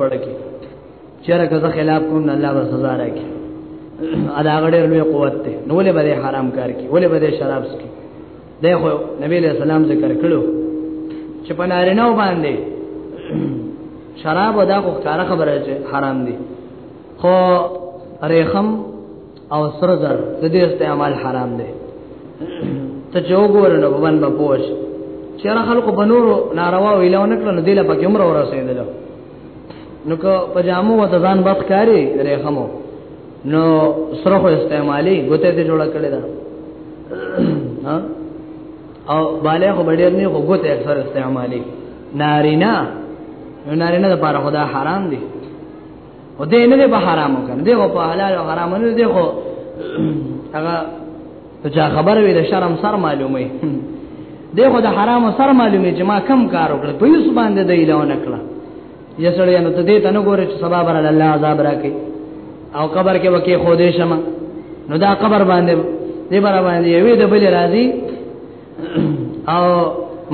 پړکی چیرې که زه خلاف کوم نه الله به سزا راکړي ادا غړې لوی قوت ته نو ولې به حرام کار کوي ولې به شراب سکي دغه نبی له سلام ذکر کړو چې په نارینه باندې شراب ادا کو کار خبره چې حرام دي خو ریخم او سره زر د دې استعمال حرام دی ته چې وګورې نو باندې به پوه شې چې هر خلکو په نورو ناروا ویلو نه کړل نو دله پکې عمر ورسېدل نو که په جامو و ځان بس کاری درې خمو نو سره خو استعمالي ګوته دې جوړه کړې ده او بالا خو ډېر نه خو ګوته اکثر استعمالي نارینا نو نارینا د پاره خدا حرام دي او دې نه به حرام وکړ دې په حلال او حرام نه دې خو هغه چې خبر وي د شرم سر معلومه دې خو د حرام سر معلومه چې ما کم کار وکړ په یوس باندې دې لاو نکړه یسړی نو ته دې ته نه ګورې چې سبا بر الله عذاب راکې او قبر کې وکي خو دې شمه نو دا قبر باندې دې بر باندې یوې د بل راضي او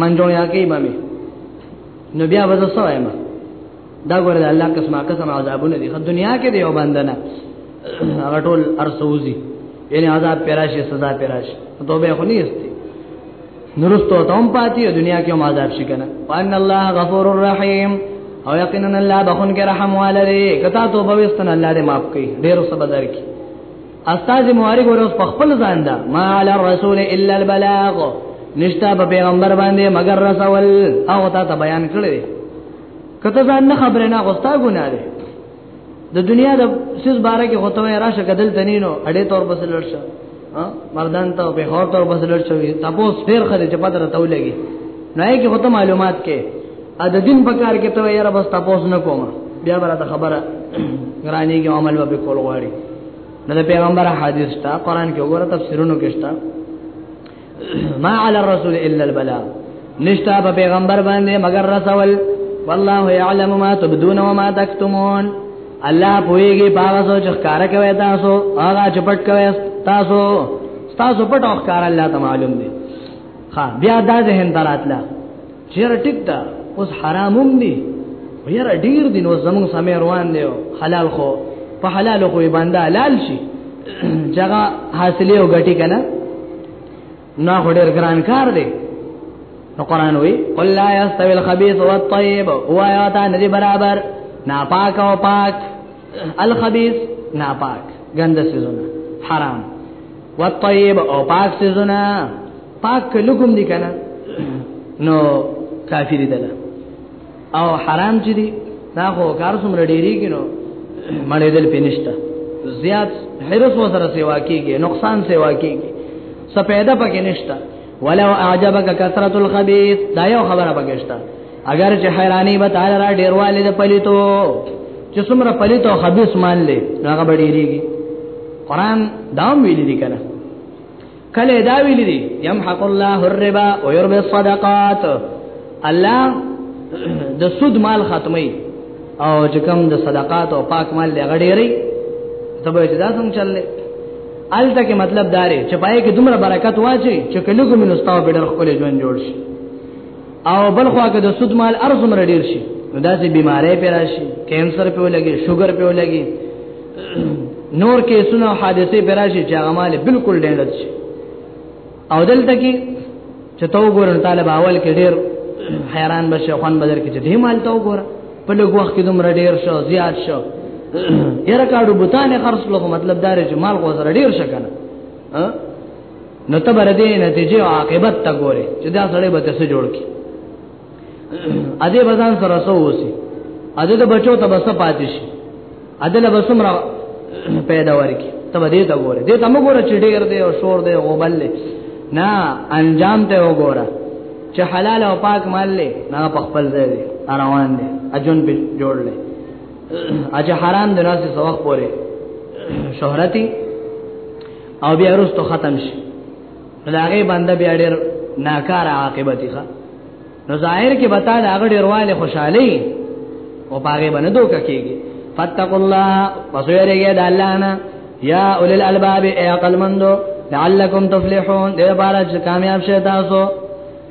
منځونیا کې باندې نو بیا وځه سوایم دا ګور د الله قسمه قسم عذابونه دي خد دنیا کې دی او باندنه هغه ټول ارسوزي یعنی عذاب پراشي سزا پراشي توبه خو نه استي نورستو ته هم پاتې دنیا کې هم عذاب شي کنه وان الله غفور الرحیم او یقینا الله بخون کې رحم والره کتا توبه وستن الله دې معاف کړي ډېر صبر درکې استاد موري ګور اوس په خپل ځان دا ما علی الرسول الا البلاغ نشتا په پیغمبر باندې مگر رسول او تا ته بیان کړی کته ځان نه خبره نه غوستا ګناه ده د دنیا د سیس باره کې هوته وای راشه کدل تنینو اړې تور بس لړشه مردان ته به هور تور بس لړشه وي تاسو پیر خره چې پدره ته ولګي نه کې هوته معلومات کې ا د دین په کار کې ته یاره بس تاسو نه کوم بیا براته خبره غرانی کې عمل به کول غواړي نه پیغمبر حدیث تا قران کې وګوره تفسیرونو کې شته ما علی الرسول الا البلاء نشتا په پیغمبر باندې مگر رسول والله يعلم ما تبدون وما تكتمون الله پويږي باغ سو چې ښکار کوي تاسو هغه چې پټ کوي تاسو تاسو پټ او ښکار الله ته معلوم دي ها بیا دا ذهن دراتله چیر ټیک دا اوس حرام هم دي وير ډیر دي نو زمون سمې روان دی حلال خو په حلال خو باندې حلال شي جګه حاصله او غټي کنه نه هډر ګران کار دی نو قران وی قل لا یستوی الخبیث والطیب هو یاتا ندی برابر ناپاک او پاک الخبیث ناپاک ګنده سيزونه حرام والطيب او پاک سيزونه پاک لګوم دي کنه نو کافر دي او حرام چې دي دا خو کار سم رډيري کینو مړې دل پینشتا زیات حرس و سره سیوا کیږي نقصان سیوا کیږي سپیدا پکې نشتا ولو اعجبک کثرت الخبيث دا یو خبره پکېشتا اگر چې حیرانی به تعالی را ډیرواله د پلیتو چې څومره پلیتو خبيث مان لې هغه به ډیریږي قران دام ویلي دي کنه کله دا ویل دي يمحق الله الربا ويربي الصدقات الله د سود مال ختمي او چې کوم د صدقات او پاک مال لغړيري ته به دا څنګه چللې الته کې مطلب داري چې پای کې دومره برکت واچي چې کله کوم نستاو بډر خپل ژوند جوړ شي او بل خو هغه د سود مال ارزم را ډیر شي نو داسې بیماری پر راشي کینسر په لګي شوګر په لګي نور کې سونه حادثه پر راشي چې هغه مال بالکل ډېرت شي او دلته کې چې تو ګورن طالب اول کې ډېر حیران بشه خوان بدر کې چې دې مال تو ګور په لږ وخت کې دومره ډېر شو زیات شو یره کاډو بوتانه خرڅ لوخ مطلب دار چې مال غوځر ډېر شکنه نو ته بر دې نتیجه او عاقبت ته ګوره چې دا سړی به څه جوړ کی ا دې بزان سره سو وسی ا دې د بچو ته بس پاتې شي ا دې له بسم را پیدا ورکی ته به دې ته ګوره دې ته موږ ګوره چې ډېر دې او شور دې او بل دې نه انجام ته وګوره چې حلال او پاک مال لې نه په خپل ځای دې روان دې اجن به جوړ لې اجه حرام دې راځي سوخ پوره شهرتي او بیا رستو ختم شي لاغه باندې بیا ډېر ناکار عاقبت ښه نو ظاهر کې بتا دا غړي رواله خوشحالي او پاره باندې دوک کېږي فتق الله وسويرګه د الله نه یا اول الالباب ای عقل مندو لعلکم تفلحون دې بارا چې کامیاب شې تاسو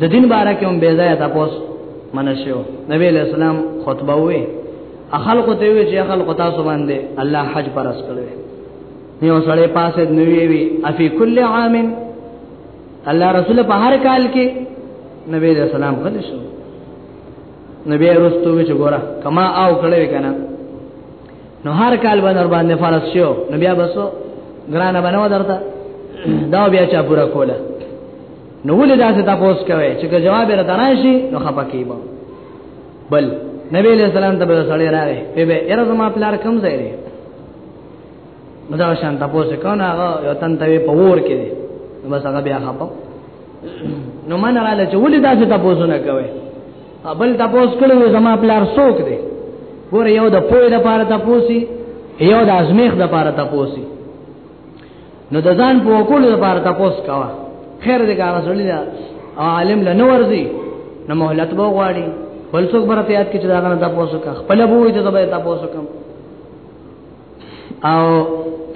د دین باره کې هم بې ځای تاسو منشو نبی علیہ السلام خطبه وې خلق ته وی چې خلق تاسو باندې الله حج پرس کړی نیو سړی پاسه نوی وی افی کل عام الله رسول په هر کال کې نبی علیہ السلام غلی شو نبی رستو وی چې ګوره کما او کړی کنه نو هر کال باندې باندې فرض شو نبی بسو ګرانه بنو درته دا بیا چا پورا کوله نو ولې دا څه تاسو کوي چې جواب را دراشي نو خپکی به بل نبی علیہ السلام ته به سړی راغی په به ار زما پلار کم ځای دی نو دا شان تاسو کو نه هغه یو تن ته په ور کې دی نو بس هغه بیا خپو نو من را لچ ولې دا څه تاسو نه کوي بل تاسو کړو زما پلار څوک دی ګور یو د پوی د پاره تاسو یو د ازمیخ د پاره تاسو نو د ځان په وکول لپاره تاسو کاوه خیر دې کار رسول الله عالم له نو ورزي نو مهلت به غواړي بل څوک برته یاد کې چې دا غنه تاسو کا خپل بو دې ته به تاسو کوم او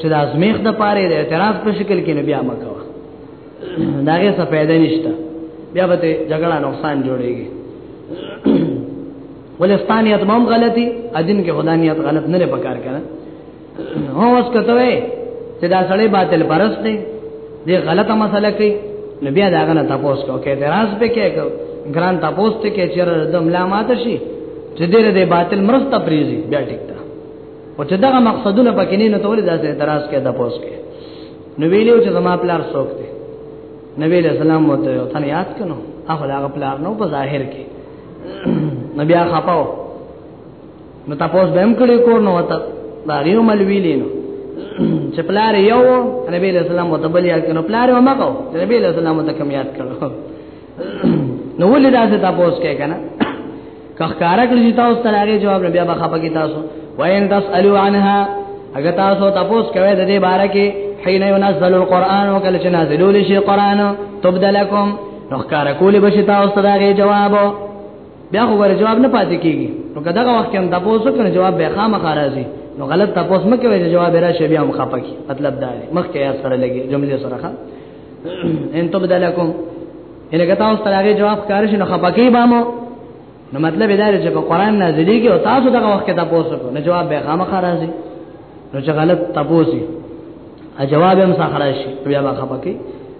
چې د ازمیخ د پاره د اعتراض په شکل کې نه بیا مکو دا هغه څه پیدا نشته بیا به جګړه نقصان جوړيږي ولستانیت مم غلطي ادین کې خدانیت غلط نه لري پکار کنه هو اوس کته وې چې دا سړی باطل پرست دی دی غلطه مسله کوي نو بیا دا غنه تاسو کو کې اعتراض به کې کو ګران تاسو ته کې چیرې د ملامت شي چې دې دې باطل مرسته پریزي بیا ټیک تا او چې دا مقصدونه پکې نه نو تولې دا اعتراض کې دا پوس کې نو ویلو چې زما پلار څوک دی نبی له سلام وته یو تن یاد کنو هغه هغه پلار نو په ظاهر کې نبی هغه خپاو نو تاسو به هم کړی کور نو وته دا یو مل ویلینو چې پلار یو نبی له سلام وته بل یاد کړو پلار یو مګو چې نبی له سلام وته کم یاد کړو نو ولې دا څه تاسو کې کنه کخکارا کړی چې تاسو ته هغه جواب بیا به خپه کی تاسو وین تسالو عنها اگر تاسو تاسو کوي د دې باره کې حين ينزل القران وکله چې نازلول شي قران تبدلکم نخکارا کولی بشی تاسو ته دا جواب بیا خو ور جواب نه پاتې کیږي نو کدا وخت کې هم تاسو کنه جواب به خامخا راځي نو غلط تاسو مکه وایي جواب راشه بیا مخاپه کی مطلب دا دی مخکې یا سره لګي جملې سره ښه ان تو بدلکم ان کتا اوس ترغه جواب کار شي نو خپکی بامو نو مطلب دا دی چې په قران نازلې کې او تاسو دغه وخت کې تاسو کو نه جواب به خامخا راځي نو چې غلط تاسو ا جواب هم سره راشي بیا مخاپه کی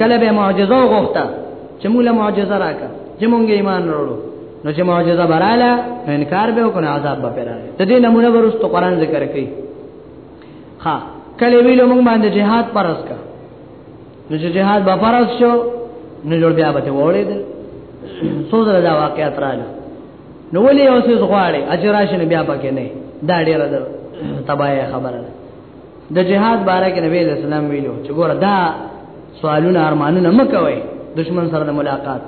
کله به معجزه غوښته چې موږ له معجزه راکا چې موږ ایمان وروړو نو چې معجزه براله انکار به وکړي عذاب به پراله د دې نمونه ورسته قران ذکر کوي ها کله ویلو موږ باندې جهاد پرس کا نو چې جهاد به پرس شو نو جوړ بیا به وړې ده څو زره دا واقعیت رااله نو ولې اوسې زغواړي اجراشن بیا پکې نه دا ډیره ده تبای خبره ده د جهاد باره کې نبی اسلام ویلو چې ګوره دا سوالونه ارمانونه مکوي دشمن سره د ملاقات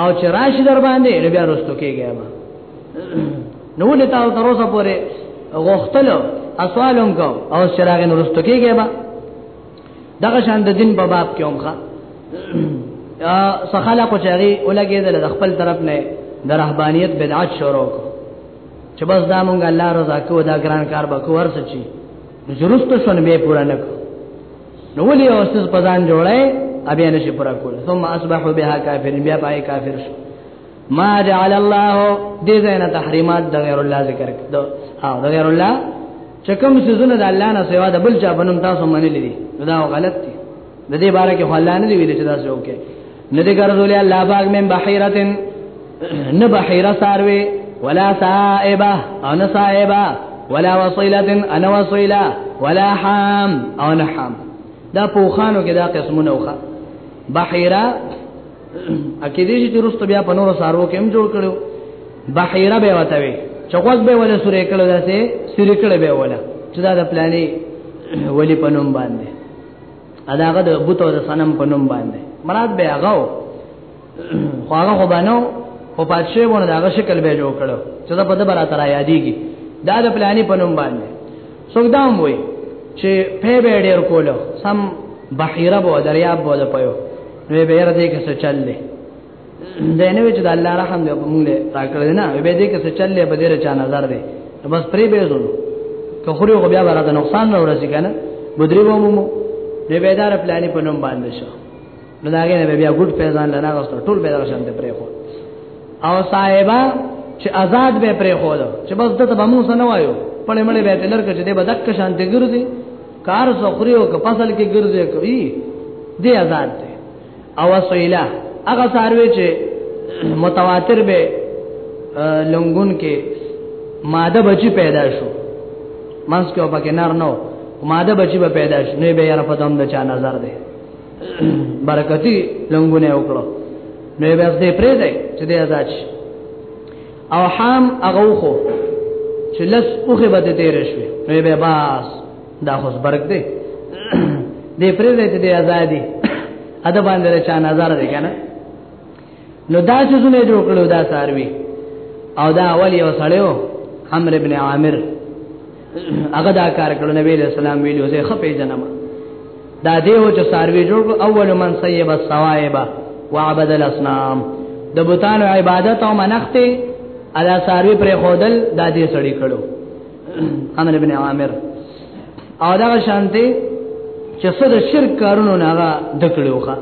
او چې راشي در باندې نو بیا رستو کېږي ما نو ولې تاسو تر اوسه پورې غوښتل اسوالم کو او شراغ نو رستو کېږي ما دغه شان د دین په باب کې همخه سخاله کو چاري ولګېدل د خپل طرف نه د رهبانيت بدعت شروع کو چې بس دا مونږ الله رضا کو دا ګران کار به کو ورس چی زرست شون به پورا نه کو نو ولي او استاد پزان جوړه ابي نشي پورا کول ثم اصبحوا بها کافرين بیا پای کافر شو ما جعل الله دې زنه تحریمات د غیر الله ذکر کړه او د غیر الله چې کوم سيزونه د الله نه سوا د بل چا بنوم تاسو منلې دي دا غلط دي د دې باره کې خلانه دی ویل چې دا څه وکړي نه دې ګرځولې الله باغ من بحیرتن نه بحیره ساروي ولا سائبه او نه سائبه ولا وصيله انا وصيله ولا حام او نه حام دا پوخانو کې دا قسمونه وخه بحیره اکه دې چې رستو بیا په نور سارو کې هم جوړ کړو بحیره به وته وي چوغز به ولا سورې کړو داسې سورې کړو به ولا چې دا د پلانې ولی پنوم باندې اداغه د بوت او د صنم په نوم باندې مراد به هغه خو هغه خو بنو خو پاتشه ونه داغه شکل به جوړ کړو چې دا په دې برا تر یادېږي دا د پلانې په نوم باندې څوک دا وایي چې په به ډېر کولو سم بحیره بو دریاب بو د پيو نو به یې را دې کې څه چل دی دا نه وی چې د الله رحم دی په موږ له راکړل نه به دې کې څه چلې به دې چا نظر دی بس پری به زو که خوري خو بیا برات نقصان نه ورسې کنه بدري به مو نه به دار پلانې په نوم باندې شو نو داګه نه بیا ګډ پیزان لنا غوښته ټول به درشن ته پرې خو او صاحبہ چې آزاد به پرې خو دا چې بس دته به مو سن وایو پړې مړې به تلر کې چې دې بدک شانته ګرځي کار سو خوري او که فصل کې ګرځي کوي دې آزاد دی او سویلا هغه ساروی چې متواتر به لنګون کې ماده بچی پیدا شو منس کې او پکې نار نو ماده بچی به پیدا شو نه به یاره په دم د چا نظر دی برکتی لنګونه وکړو نو به دې پرې دی چې دې ازاج او حام اغوخو چې لس اوخه به دې تیر شوي نو به باس دا خو زبرګ دی دې پرې دې چې ازادي اده باندې چا نظر دی کنه نو دا چې زونه جوړ کړو دا ساروي او دا اول یو سړیو عمرو ابن عامر هغه دا کار کړو نبی له سلام ویلو زه خپې جنم دا دیو چې ساروي جوړ اول من سیب الصوائب وعبد الاصنام د بوتانو عبادت او منخته ادا ساروي پر خودل دا دې سړی کړو عمر ابن عامر او دا شانته چې څه د شرک کارونو نه هغه دکړوخه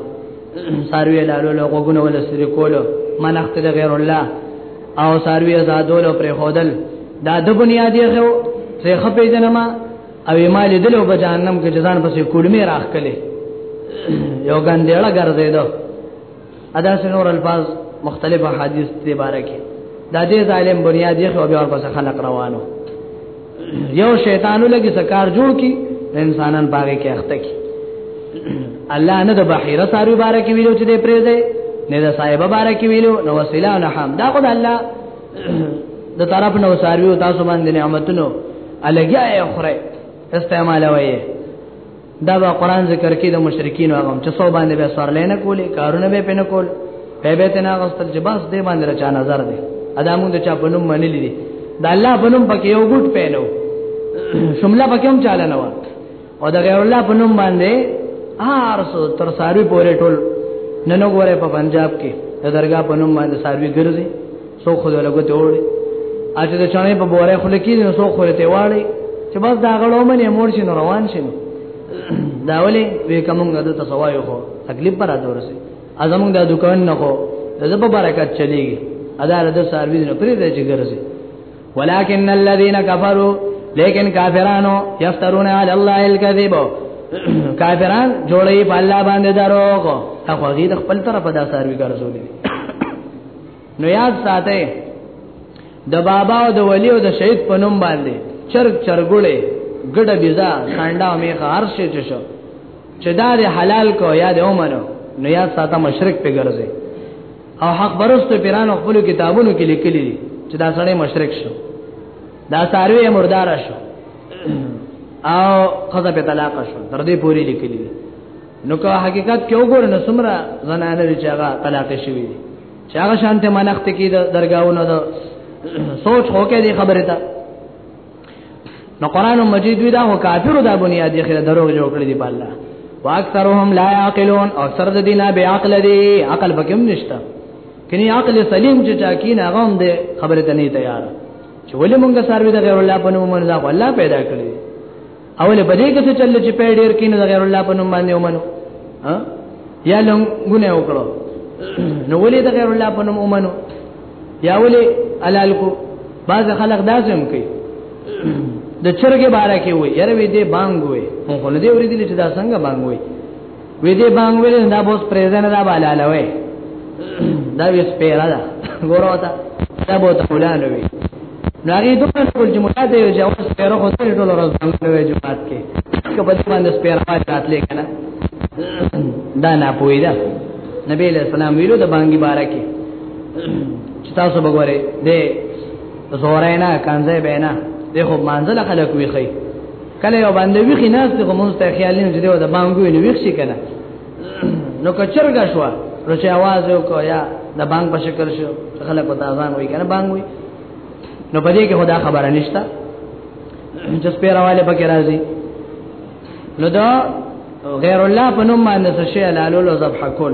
ساروی لالو له غوګونو ول سری کولو منخت د غیر الله او ساروی آزادول او پر خودل دا د بنیادی خو څه خپې جنما او مال دلو په جهنم کې جزان پسې کولمې راخ کله یو ګندېړه ګرځیدو ادا سنور الفاظ مختلف حدیث دی بارکه دا دې ظالم بنیاد یې خو بیا ورپسې خلق روانو یو شیطانو لګي سکار جوړ کی انسانان باغې کې اخته کی الله نه د بحیره سارو بارکه ویلو چې دې پرې ده نه د صاحب بارکه ویلو نو وسیله نه حم دا خو الله د طرف نو ساروی تاسو باندې نعمتونو الګیا یې خره استعمالوي دا به قران ذکر کې د مشرکین هغه چې سو باندې به سوار لینه کولې کارونه به پنه کول به به تنه غستل چې بس دې باندې رچا نظر دې ادا موږ د چا په نوم منلې دي دا الله په نوم پکې یو ګټ پېلو شمله پکې هم چاله نه و او دا غیر الله په نوم باندې ارسو تر ساری پورې ټول نن وګوره په پنجاب کې د درگاه په نوم باندې ساروی ګرځي سو خو له لګوت وړي اته د چانه په بوره خو لکې نو سو خو ته واړي چې بس دا غلو منې مور شي نو روان شي دا ولې وې کومګ د تسوایو خو تکلیف پر راځورسي ازمون دا دکان نه خو د زب برکت چلیږي ادا له سرویز نه پرې دی چې ګرځي ولکن الذين كفروا لیکن کافرانو یفترون علی الله الكذب کافران جوړي په الله باندې دروغ هغه دې خپل طرف ادا سروي ګرځولي نو یاد ساته د بابا او د ولی او د شهید په نوم باندې چرګ چرګولې ګډه بيزا سانډا میخه هر شي چې شو چې دا د حلال کو یا د عمر نو یاد ساته مشرک په ګرځي او حق برستو پیرانو خپل کتابونو کې لیکلي چې دا سړی مشرک شو دا ساروی مردار شو او خزه په طلاق شو تر دې پوری لیکلي نو که حقیقت کې وګور نو سمره زنانه چې هغه طلاق شوی دي چې هغه شانته منښت کې د درگاہونو د سوچ هوکې دي خبره ده نو قران مجید وی دا هو کافر دا بنیاد یې خره دروغ جوړ کړی دی په الله واکثرهم لا يعقلون او سر د دینه به عقل دی عقل بکم نشته کینی عقل سلیم چې چا کین هغه هم دی خبره ته نه تیار چې ولې مونږه سروي د غیر الله په نوم نه الله پیدا کړی اول په دې کې څه چل چې په ډیر کې نه غیر الله په نوم باندې ومنو ها یا لنګ ګونه وکړو نو ولې د غیر الله په نوم ومنو یا ولې حلال کو بعض خلک داسم کوي د چرګ بارا کې وي یره وې دې بانګ وي خو نه دې ورې دې چې دا څنګه بانګ وي وې دې بانګ ویل دا بوس پریزنه دا بالاله وې دا وې سپیرا دا ګورو تا دا بو ته ولاله وې ناری دوه ټول چې موږ ته یو جواب سپیرا خو ته ټول ورځ باندې وې جمعات کې کبه دې باندې سپیرا راتلې کنه دا نه پوي دا نبی له سلام ویلو د بانګي بارکه چې تاسو وګوره دې زورینا کانځه بینا دغه منځله خلک ویخی کله یو باندې ویخی ناس ته کوم ته خیال نه جوړه د بانګو نه ویخ شي کنه نو کچرګه شو نو چې आवाज وکړ یا د بانګ په شکل شو خلک په تازان وای کنه بانګ وای نو په دې کې خدا خبره نشته چې سپیرواله پکې راځي نو دا غیر الله په نوم باندې څه شی لالو لو ذبح کول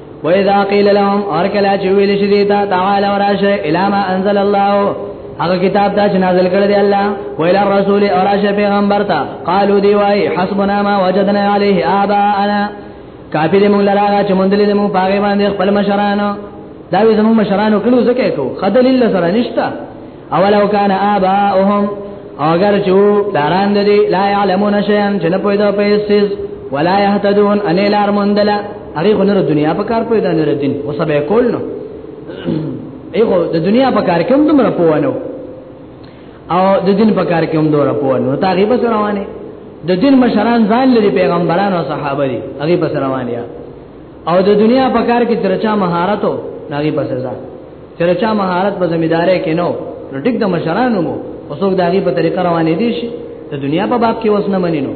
و اذا قيل لهم ارکلا چې ویل شي دیتا تعالی وراشه الا ما انزل الله هغه کتاب دا چې نازل کړی دی الله ویل رسول او راشه پیغمبر ته قالو دی وای حسبنا ما وجدنا عليه آباءنا کافی دې مونږ لراغه چې مونږ دې مونږ پاګې باندې خپل مشرانو دا وې زموږ مشرانو کلو زکه کو خدل الله سره نشتا اولو کان آباؤهم اگر چو داران دی لا يعلمون شيئا چې نه پوي دا پیسې ولا يهتدون ان لار مندلا هغه غنر دنیا په کار پیدا نه ردین وسبه کول نو ایغه د دنیا په کار کوم دومره پوانو او د دین په کار کوم دومره پوانو تا غیبه روانه د دین مشران ځان لري پیغمبران او صحابه دي هغه په روانه او د دنیا په کار کې ترچا مهارت او هغه په سزا چې د چا مهارت په ځمیداري کې نو نو ټیک د مشرانو مو اوسوګ داغي په طریقه روانې دي شي د دنیا په باب کې وس نه منینو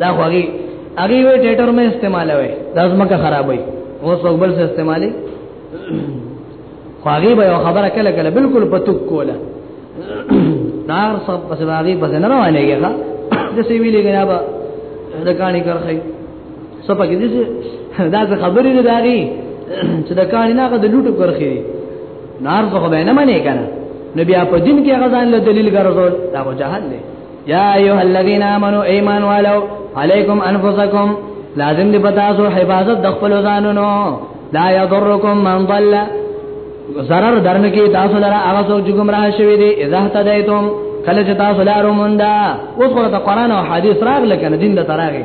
دا خوږي هغه وی ټیټر مې استعمالوي دا زمکه خرابوي اوسوګ بل څه استعمالي خوږي به یو خبره کله کله بالکل پتوک کوله نار سب پس باغی پس نه روانېږي ښا د سی ویلې غنا با د کانی کرخی سپه کې دي دا څه خبرې نه داري چې د کاني نه د لوټو کرخي نار څه خو به نه منې کنه نبي په دین کې غزان له دلیل ګرځول دا خو جهاد دی یا ایه الذین آمنو ایمان والو علیکم انفسکم لازم دی پتا سو حفاظت د خپل ځانونو لا یضرکم من ضل zarar درن کې تاسو لره هغه څوک چې گمراه شوی دی اذا تدایتم کله چې تاسو لارو مونږه اوس خو ته قران او حدیث راغله کنه دین د تراغه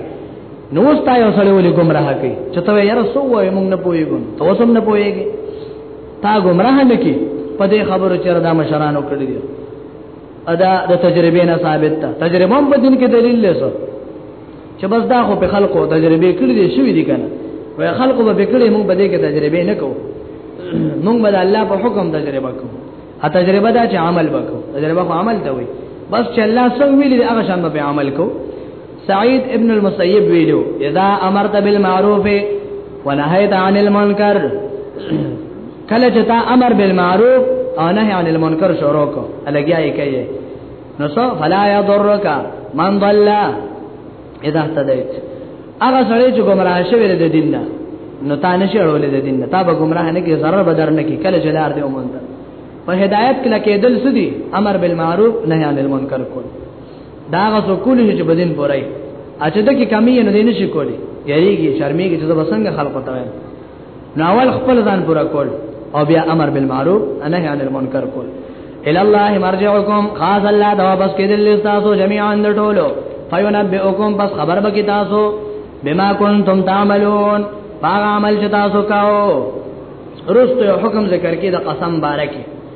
نو اوس تا یو سړی ولې گمراه کوي چې ته یې رسو وای مونږ نه پويګو ته اوس هم نه پويګي تا گمراه نه کی په دې خبرو چر دا مشرانو کړی دی ادا د تجربې نه ثابت ده تجربه هم په دین کې دلیل لسو چې بس دا خو په خلکو تجربه کړی دی شوې دي کنه وای خلکو به پکړې مونږ به دې کې تجربه نه کوو مونږ به الله په حکم تجربه کوو ا تجربه دا چې عمل وکړو تجربه خو عمل ته وي بس چې الله سم ویلي هغه شان به عمل کوو سعید ابن المسیب ویلو اذا امرت بالمعروف ونهیت عن المنکر کله چې تا امر بالمعروف او نهی عن المنکر شروع کو الګیای کوي نو سو فلا یضرک من ضل اذا اهتدیت هغه سړی چې گمراه شوی دی دین نه نو تا نشي اړولې د دین نه تا به گمراه نه کې zarar بدر نه کې کله چې لار دی ومنځه په هدایت کې لکه دل سدي امر بالمعروف نهی عن المنکر کول دا غو کول شي چې بدین پورای اته د کی کمی نه دین شي کولی یریږي شرمېږي چې د بسنګ خلق ته وای نو اول خپل ځان پورا کول او بیا امر بالمعروف انه عن المنکر کول الى الله مرجعكم خاص الله دا بس کې دل تاسو جميعا د ټولو فینبئکم بس خبر به تاسو بما کنتم تعملون باغ عمل چې تاسو کاو رستو حکم ذکر کې د قسم بارکه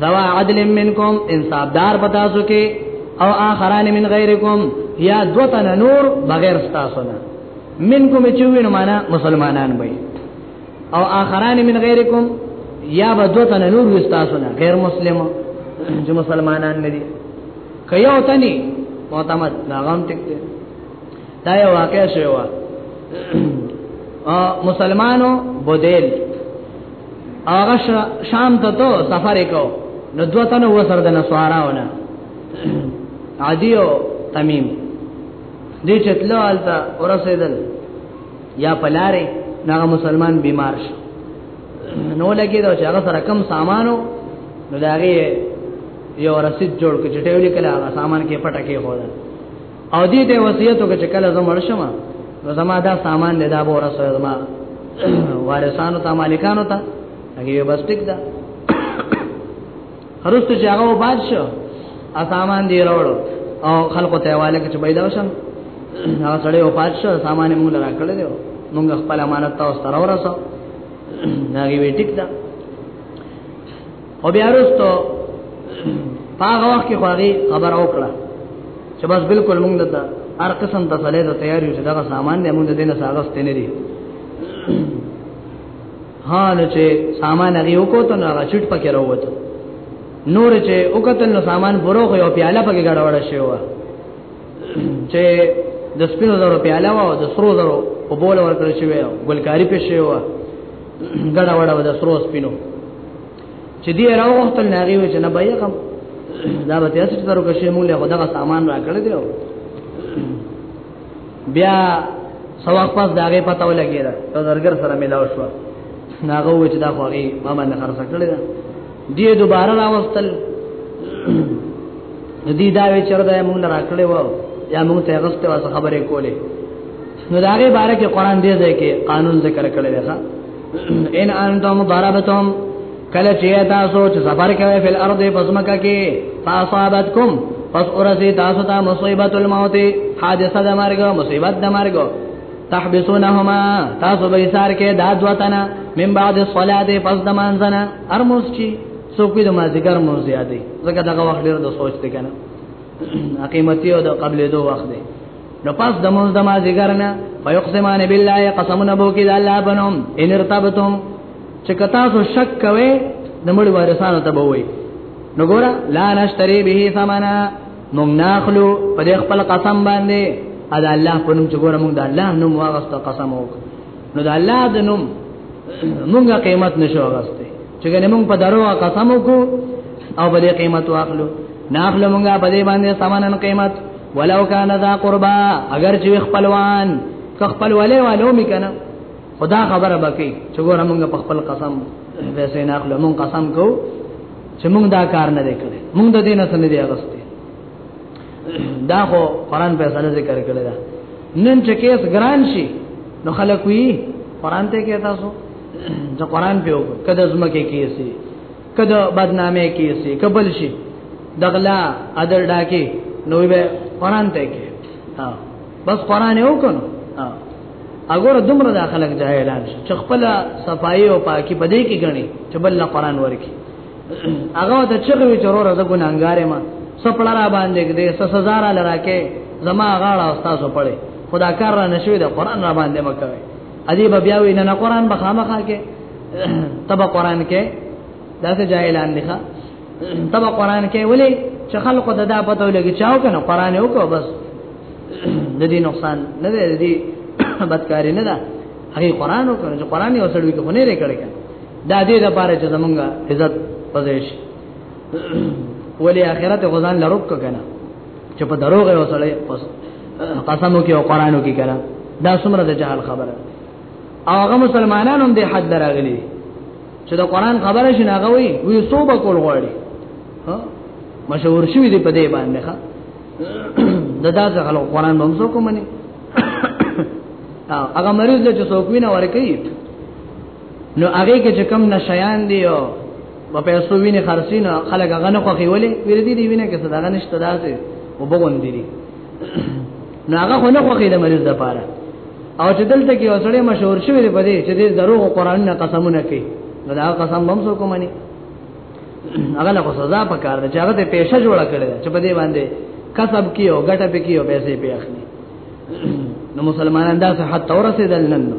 ذوا عدل منکم انصاف دار پتا سو کې او اخران من غیرکم یا دوتن نور بغیر تاسو نه منکم چې وینم معنا مسلمانان وي او اخران من غیرکم یا به دوتن نور تاسو نه غیر مسلمو چې مسلمانان نه دي کيو تني معتمد ناغام ټیک دی دا یو واقع شوی و مسلمانو بودیل هغه شام ته ته سفر وکاو نو دوه تنه وسره د نسواراونه عادیو تمیم دې چتلو الته ورسېدل یا پلاره هغه مسلمان بیمار شو نو لګي دا چې هغه سره کم سامانو نو دا یو رسید جوړ کړي چې ټیولې کله هغه سامان کې پټه کې هو او دې ته وصیت وکړ چې کله زمړ شم نو زما دا سامان دې دا به ورسوي زما وارثانو ته مالکانو ته هغه بس ټیک ده هرڅه چې هغه وباد شو ا سامان دی راوړو او خلکو ته حواله کې چې پیدا وشم هغه سړی وفات شو سامان موږ را کړل دی موږ خپل امانت تاسو ته راورسو دا وی ټیک ده او بیا وروسته هغه وخت کې خوري خبر او کړه چې بس بالکل موږ دته هر قسم ته سره ته تیار یو چې دا سامان دې موږ دینه ساغست نه دي حال چې سامان هغه وکوت نو هغه چټ پکې راووت نور چې وکتل نو سامان برو خو یو پیاله پکې ګډوډ شوی و چې د سپینو زرو پیاله و د سرو زرو په بوله ورکړ شوی ګلکاری په شوی و ګډوډ و د سرو سپینو چې دی راو وخت نه غي چې نه بیا کوم دا به تاسو ته ورو کښې مولې خو دا سامان را کړل دی بیا سواق پاس داغه پتا ولګی دا زرګر سره ملاو شو ناغه و چې دا خو هغه ما باندې خرڅ کړی دا دی دوباره راوستل دې دا وی چر دا مونږ راکړې و یا مونږ ته غسته واسه خبرې کولې نو داغه باره کې قران دې ځای کې قانون ذکر کړی دی ان انتم ضربتم کله چې تاسو چې سفر کوي په الارض پسمکه کې فاصابتکم پس اورسي تاسو ته مصیبت الموت حادثه د مرګ مصیبت د مرګ تحبسونهما تاسو به ایثار کې داد وطن من بعد الصلاه پس د مانځنه ارموس چی څوک د مازیګر مو زیاتې زکه دغه وخت ډیر د سوچ ته کنه قیمتي او د قبلې دوه وخت دی نو پس د مونږ د ما ذکر نه فیقسمان بالله قسمنا بو کې د الله بنوم ان ارتبتم چې کتا سو شک کوي د مړ وارثانو ته بووي نو ګوره لا نشتری به ثمنا مونږ ناخلو په دې خپل قسم باندې ادا الله په نوم چې ګوره مونږ د الله نوم واغسته قسم وک نو د الله د نوم مونږه قیمت نشو واغسته چې ګنې مونږ په درو قسم وکړو او بلې قیمت واخلو ناخلو مونږه په دې باندې سمانن قیمت ولو کان ذا قربا اگر چې خپلوان که خپل ولې والو میکنه خدا خبره بکی چې ګور مونږ په خپل قسم پیسې ناخلو مونږ قسم کو چې مونږ دا کار نه وکړي مونږ د دې نه سم دی اغستې دا خو قران په سره ذکر کړی دا نن چې کیس ګران شي نو خلک وی قران ته کې تاسو د قران په وګور کده زمکه کیسي کده بدنامه کیسي کبل شي دغلا ادر ډاکي نو به قران ته کې ها بس قران یو کنه ها اګوره دومره د خلک جاهلان چې خپل صفائی او پاکي پدې کې غني چې بل قران ورکی هغه ته چغوي چرور از ګناګارې ما سپړه را باندې دې سزا را لراکه زما غاړه استاد پړې خدا کار را نشوي د قران را باندې مکوي ادي بیا وینا نه قران بخامخه کې تبا قران کې داسې جاهلان دي ښا تبا قران کې ولې چې خلکو د دا پته ولګي چاو کنه قران یو کو بس د دې نقصان نه دی دې بدکاری نه ده هغه قران وکړي چې قران یې وسړوي کو نه لري کړی دا دې د پاره چې زمونږ عزت پزېش ولې اخرت غزان لروک کنه چې په دروغ یو سړی پس قسمو کې او قرانو کې کړه دا څومره د جهل خبره او هغه مسلمانانو هم د حد دراغلي چې د قران خبره شي هغه وي وي صوبه کول غواړي ها مشهور شوی دی په دې باندې ښا د دا ځغل قران به هم څوک مني هغه مریض چې څوک وینه ورکړي نو هغه کې چې کم نشیان دی او په پیسو ویني خرڅین خلک هغه نه خوخي ولې ویل دي دی ویني کې صدا نشته داسې او بغون دي نو هغه خو نه خوخي د مریض لپاره او چې دلته کې اوسړې مشهور شوی دی په دې چې د دروغ قران نه قسمونه کوي نو دا قسم هم څوک مانی هغه له سزا په کار ده چې هغه ته پیسې جوړ کړي چې په دې باندې کسب کیو ګټه پکیو پیسې پیاخلي نو مسلمانان دا صحت تورسه دل نن نو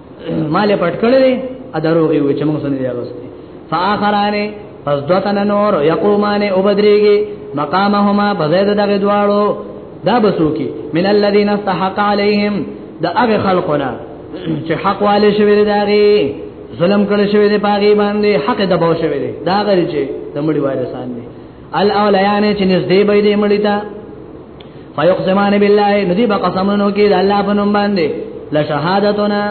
مال پټ کړل ا دروغي وي چې موږ سن دی اغستې فاخرانه پس دوتن نور یقومانه او بدریږي مقامهما بزید دغه دواړو دا بسوکی من الذين استحق عليهم دا هغه خلقونه چې حق والے شوی دی داغي ظلم کړی شوی دی پاغي باندې حق دباو شوی دی دا غری چې د مړي وارثان دي الاولیان چې نږدې به دې مړی تا فیقسمان بالله ندی به قسمونو کې د الله په نوم باندې لشهادتنا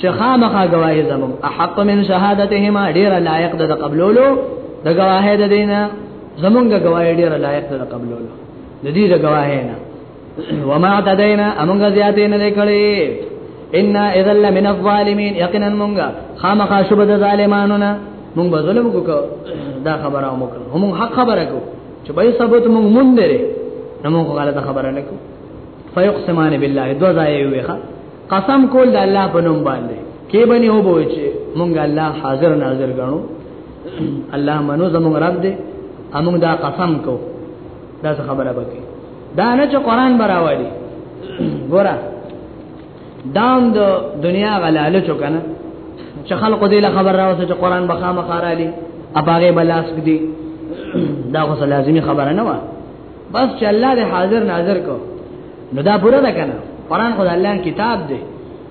چې خامخا گواهی زموږ احق من شهادتهما ډیر لایق ده قبولولو د گواهی د دینه زمونږ گواهی ډیر لایق ده قبولولو د دې د گواهی نه وما تدینا امونږ زیاتې نه لیکلې ان اذا لمن الظالمین یقینا مونږ خامخا شوب د ظالمانو نه مونږ به ظلم وکړو دا خبره مو کړو هم حق خبره کو چې به ثبوت مونږ مونږ لري نو مونږ غلطه خبره نه کو فیقسمان بالله دو ځای ویخه قسم کول د الله په نوم باندې کې بني هو بوچ مونږ الله حاضر ناظر غنو الله منو زمونږ رب دې امونږ دا قسم کو دا څه خبره وکي دا نه چې قران براوالي ګوره دام د دا دنیا غلاله چوکنه چې خلق دې له خبر راوځي چې قران بخا مخارالي اپاغه بلاس دي دا خو لازمي خبره نه و بس چې الله دې حاضر ناظر کو نو دا پوره ده کنه قران خو الله کتاب دی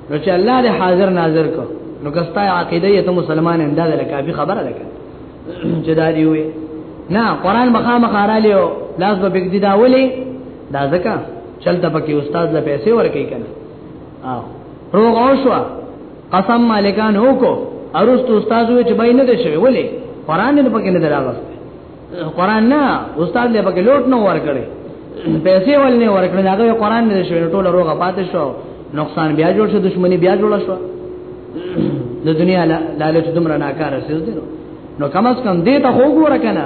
نو چې الله دې حاضر ناظر کو نو کستا عقیده ته مسلمان انداز لکه کافي خبره ده کنه چې دا دی وي نه قران مخامخ را لیو لاس به بګدی دا ولي دا ځکه چلته پکې استاد له پیسې ورکې کنه او روغ او شو قسم مالکان هوکو ارست استاد وی چې بای نه دی شوی ولي قران نه پکې نه دراغست قران نه استاد له پکې لوټ نه ورکړي پیسې ول نه ورکړي هغه قران نه شوی ټول روغه پاتې شو نقصان بیا جوړ شو دښمنی بیا جوړ شو د دنیا لالچ دومره ناکاره سیز دی نو کم از کم دې ته خو ګوره کنه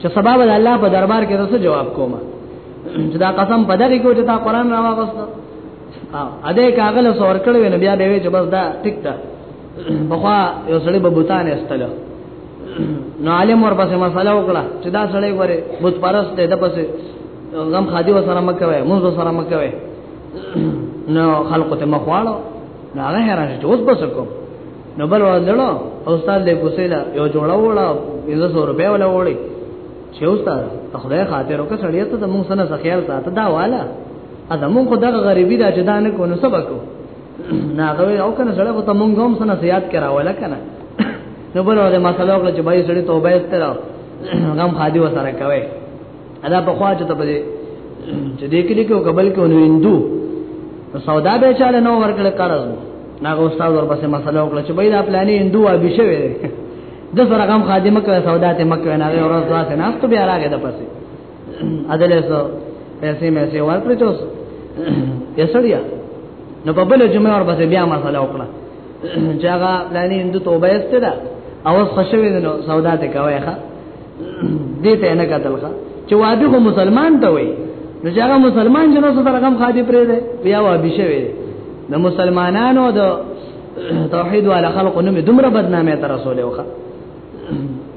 چې سبب د الله په دربار کې رسو جواب کوم چې دا قسم په دغه کې چې تا قران را واغست او اده کاغل سور کړو نو بیا به وی چې بس دا ټیک ده بخوا یو سړی په بوتان استل نو عالم ور پسې مسله وکړه چې دا سړی غره بت پرست دی د پسې غم خادي وسره مکوي موږ وسره مکوي نو خلقته مخواړو نو هغه حیران شو اوس بس کوم نو بل وځلو استاد له کوسیلا یو جوړه وړه 1500 روپیا ولا وړي چې استاد ته خدای خاطر وکړه سړی ته د مونږ سره خیال ساته دا والا اته مونږ خو دغه غریبی دا چې دا نه کو نو سبق نه هغه او کنه سړی ته مونږ هم سره زیات کراوله کنه نو بل هغه مسله وکړه چې بای سړی توبه استره غم خادي وسره کوي ادا په خوا چې ته بده چې دې کې لیکو قبل کې نو هندو سودا به چاله نو ورکړ قرض ناغه استاد ورپسې مسله وکړه چې بای دا پلانې هندو ابي شوی دی د سره غم خادمه کړه سودا ته مکه نه غي ورځ واسه نه ست بیا راغې د پسې ادلې سو پیسې مې سي ورکړې ته یسړیا نو په بل جمعه ور پسې بیا مسله وکړه چې هغه پلانې هندو توبه استدا او خوشوي نو سودا ته کوي ښا دې ته نه قتل کا چې وابي خو مسلمان ته وای نو چې هغه مسلمان جنو سره غم خادي پرې ده بیا وابي شوی د مسلمانانو د توحید والا خلق نو می دومره بدنامه تر رسول وخه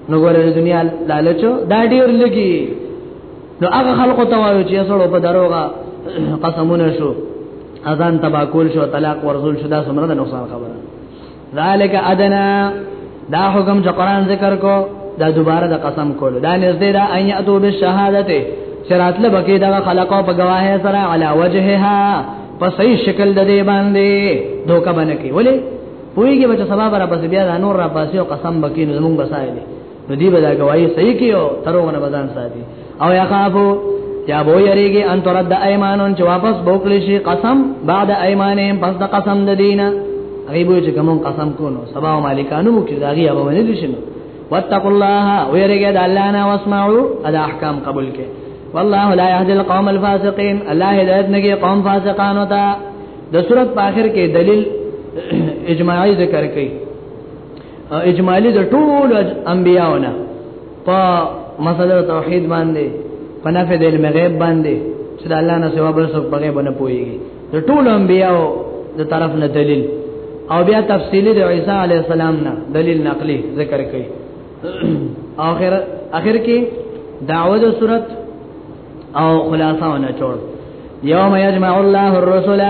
نو ګوره د دنیا لالچو دا ډیر لګي نو هغه خلق ته وایو چې سره په دروغه قسمونه شو اذان تبا کول شو طلاق ورزول شو دا سمره د نقصان خبره ذالک ادنا دا حکم چې قران ذکر کو دا دوباره د قسم کولو دا نږدې دا ان یاتو بالشهادته شراتله بکې دا خلقو په گواهه سره علا وجهها په صحیح شکل د دې باندې دوکا باندې کې ولې پویږي بچ سبا برابر بیا دا نور را پاسې او قسم بکې نو موږ بسایلې نو دی به دا گواہی صحیح کیو تروغ نه بدن ساتي او یا خافو یا بو یریږي ان ترد ایمانون چې واپس بوکلی شي قسم بعد ایمانهم پس د قسم د دینه هغه به چې کوم قسم کو نو سبا مالکانو مو کې داغي ابو نه دي شنو واتقوا الله ويرجى الله انا واسمعوا ادا احکام قبول کې والله لا يهدي القوم الفاسقين الله هدایت نه کې قوم فاسقان ہوتا د صورت په اخر کې دلیل اجماعي ذکر کړي او اجمالی د ټول انبیاونه په مسله توحید باندې په نفع د علم غیب باندې چې د الله نه سوا بل څوک په غیب نه پويږي د ټول انبیاو د طرف نه دلیل او بیا تفصیلی د عیسی علی السلام نه دلیل نقلی ذکر کړي اخر اخر کې دعوه د صورت او خلاصه ونه چور یوم یجمع الله الرسل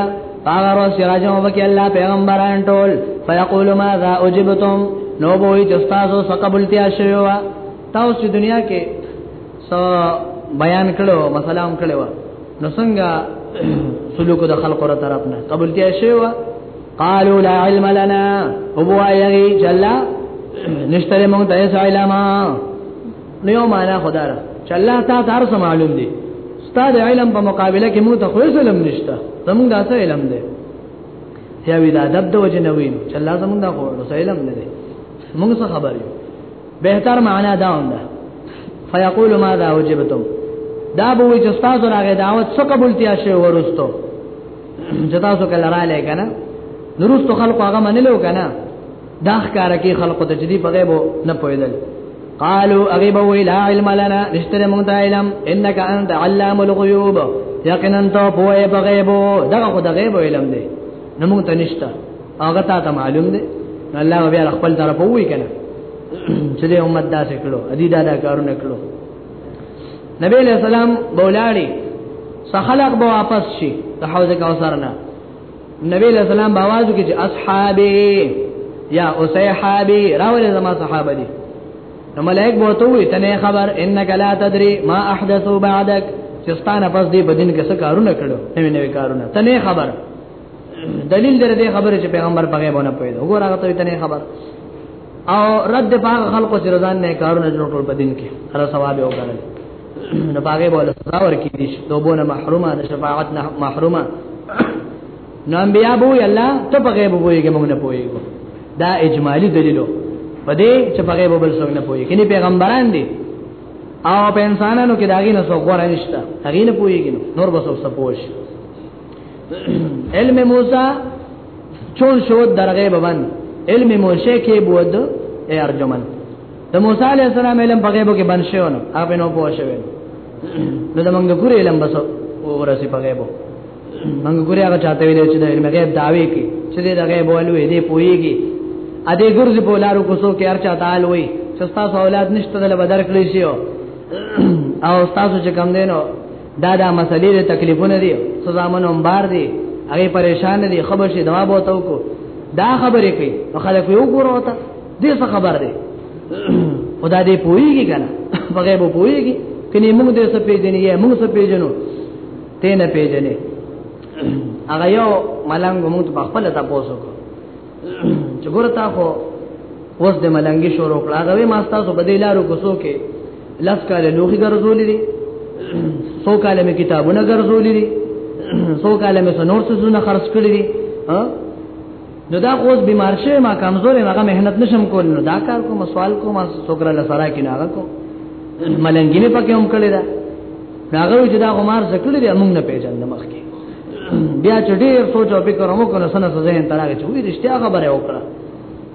هغه ورځ چې راځم وکي الله پیغمبران ټول فیقول ماذا اجبتم نو به وي چې تاسو سقبلتیا شوی و تاسو چې دنیا کې سو بیان کړو مثلا هم کړو نو څنګه سلوک د خلقو را طرف نه قبلتیا شوی و قالوا لا علم لنا هو يغي جل نشتري مونږ ته علم نو یو معنا خدا را چې الله تعالی هر څه معلوم دي ستاسو علم په مقابله کې موږ ته خو علم نشته زموږ دا څه علم دی یا وی دا ادب د وجه نه وین چې الله زموږ دا خو علم نه دی موږ څه خبر یو بهتر معنا دا ونده فیقول ماذا وجبتم دا به وي چې تاسو راغې دعوت څه قبولتیا شي ورستو چې تاسو کله را لې کنه نورستو خلکو هغه منلو کنه دا ښکارا کې خلق ته جدي په غیب نه پوهیدل قالوا اغيب ولا علم لنا نشتر مونږ علم انك انت علام الغيوب یقینا ته پوهه په غیب دا خو د غیب علم دی نو مونږ ته نشته هغه ته معلوم دی الله بیا خپل طرف وې کنه چې د امت داسې کړو ادي دا دا کارونه کړو نبی له سلام بولاړي سخلق به واپس شي د حوض کوثر نه نبی له سلام باوازو کې چې اصحابي یا اصحابي راولې زما صحابه دي نو ملائک به ته وي تنه خبر انک لا تدري ما احدثوا بعدك چې ستانه پس دې بدین کې څه کارونه کړو نوې نوې کارونه تنه خبر دلیل در دې خبره چې پیغمبر په غیب نه پوهیږي وګوره هغه ته تنه خبر او رد په خلکو چې رضان نه کارونه جوړ ټول بدین کې هر ثواب یو کړل نو باغې بوله سزا ورکې دي دوبونه محرومه د شفاعت نه محرومه نو انبیا بو یلا ته په غیب وایي موږ نه پويګو دا اجمالی دلیلو په دې چې په غیب بل څنګه نه پويګي کني پیغمبران دي او په انسانانو کې داګې نه څوک غوړ نشته هغه نه پويګي نور بس اوس پوښ علم موسی چون شود در غیب باندې علم موسی کې بود ای ارجمن د موسی علی السلام علم په غیبو کې بند شوی نو هغه نو پوه شوی نو د موږ ګورې علم بس ورسې په غیبو موږ ګورې هغه چاته ویل چې د علم غیب داوي کې چې د غیب ولوي دې پويږي ا دې ګرځي په لارو کوسو کې هر چا تعال وي چې تاسو اولاد نشته دل بدر کړی شي او تاسو چې کم دینو دا دا مسلې د تکلیفونه دي سزا من هم بار دي هغه پریشان دي خبر شي دوا بوتو کو دا خبرې کوي خلک یو ګورو ته دې څه خبر دی خدا دې پويږي کنه په غیب پويږي کني موږ دې څه پیژنې یا موږ څه پیژنو ته نه پیژنې هغه یو ملنګ موږ په خپل تاسو کو چې ګور تا خو اوس د ملنګي شروع کړه دا وی ما تاسو په دې لارو کوسو کې لس کال لوخي ګرځولې دي سو کال مې کتابونه ګرځولې دي سو کال مې سنور څه نه خرڅ کړې دي ها نو دا اوس بیمار شوی ما کمزور ما هغه مهنت نشم کول نو دا کار کوم سوال کوم سوکرا لسرا کې نه کو ملنګی نه پکې هم کړی دا هغه چې دا عمر زکړی دی موږ نه پیژند مخ کې بیا چې ډیر سوچ او فکر مو کنه سنه ځین تراغه چې وی رښتیا خبره وکړه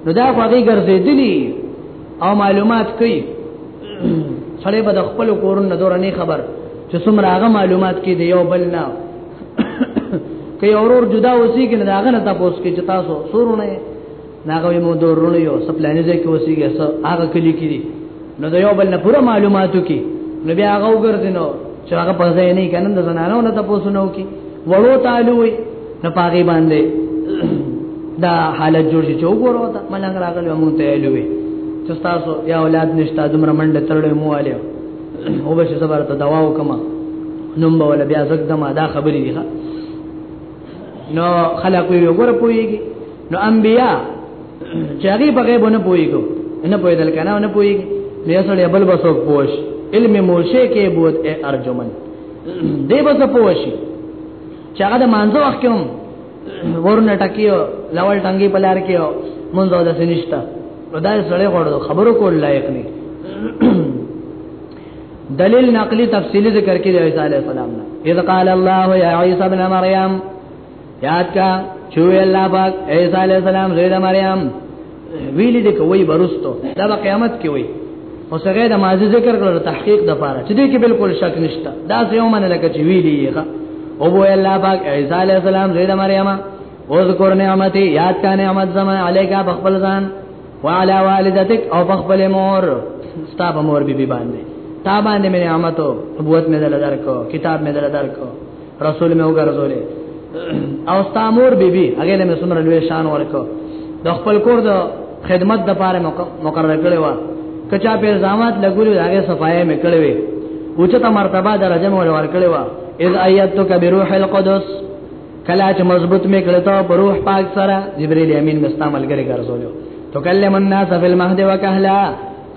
نو دا خو هغه ګرځېدلی او معلومات کوي سړی به د خپل کورن نه دور نه خبر چې څومره هغه معلومات کې دی یو بل نه کې اورور جدا وسی کې نه داغه نه تاسو کې چې تاسو سورونه ناغه مو دورونه یو سپلانې ځکه وسیږي سر هغه کلی کړي نو دا یو بل نه پوره معلوماتو کې نو بیا هغه وګرځینو چې هغه په ځای نه کنه د زنانو نه تاسو نو کې وړو تعالی وي نه پاګې باندې دا حالت جوړ شي چې وګورو ته ملنګ راغلی مونږ ته الوي چې تاسو یا اولاد نشته دومره منډه ترلې مو والي او به چې زبر ته دوا وکما نوم به ولا بیا زګ دما دا خبرې دي نو خلق وی وګوره پويږي نو انبیا چې هغه په غیب نه پويګو نه پويدل کنه نه پويګي نو سړی بل بسو پوش علم موشه کې بود ارجمن دی بس پوشي چې هغه د مانځو وخت کوم ورنه ټکیو لول ټنګي په لار کې مونږ دا سنشتہ خدای سره غوړو خبرو کول لایق نه دلیل نقلی تفصیلی ذکر کې دی عیسی علی السلام نه اذ قال الله یا عیسی ابن مریم یاد کا چوی الله پاک عیسی علی السلام زید مریم ویلې دې کوي برستو دا به قیامت کې وي او څنګه د ماضی ذکر کړو تحقیق د پاره چې دې کې بالکل شک نشته دا څه یو منل کې ویلې یې او بو الله پاک عیسی علی السلام زید مریم او ذکر نعمتي یاد کا نعمت زما علیکا بخبل ځان وعلى والدتك او بخبل مور ستا په مور بي بي باندې تا باندې مې نعمتو ابوت مې دل درکو کتاب مې دل درکو رسول مې وګرځولې او ستامور بیبي هغه له مسمر لوی شان ورکو د خپل کور د خدمت د پاره مقرره کړې و کچا په زامات لګولې هغه صفایې مې کړې وې اوچته مرتبه درجه مې ور کړې و اذ ايتک بروح القدس کلا چې مضبوط مې کړې ته په روح پاک سره جبريل امين مستعمل کړي ګرځولیو تکلم الناس فی المهد وکهلا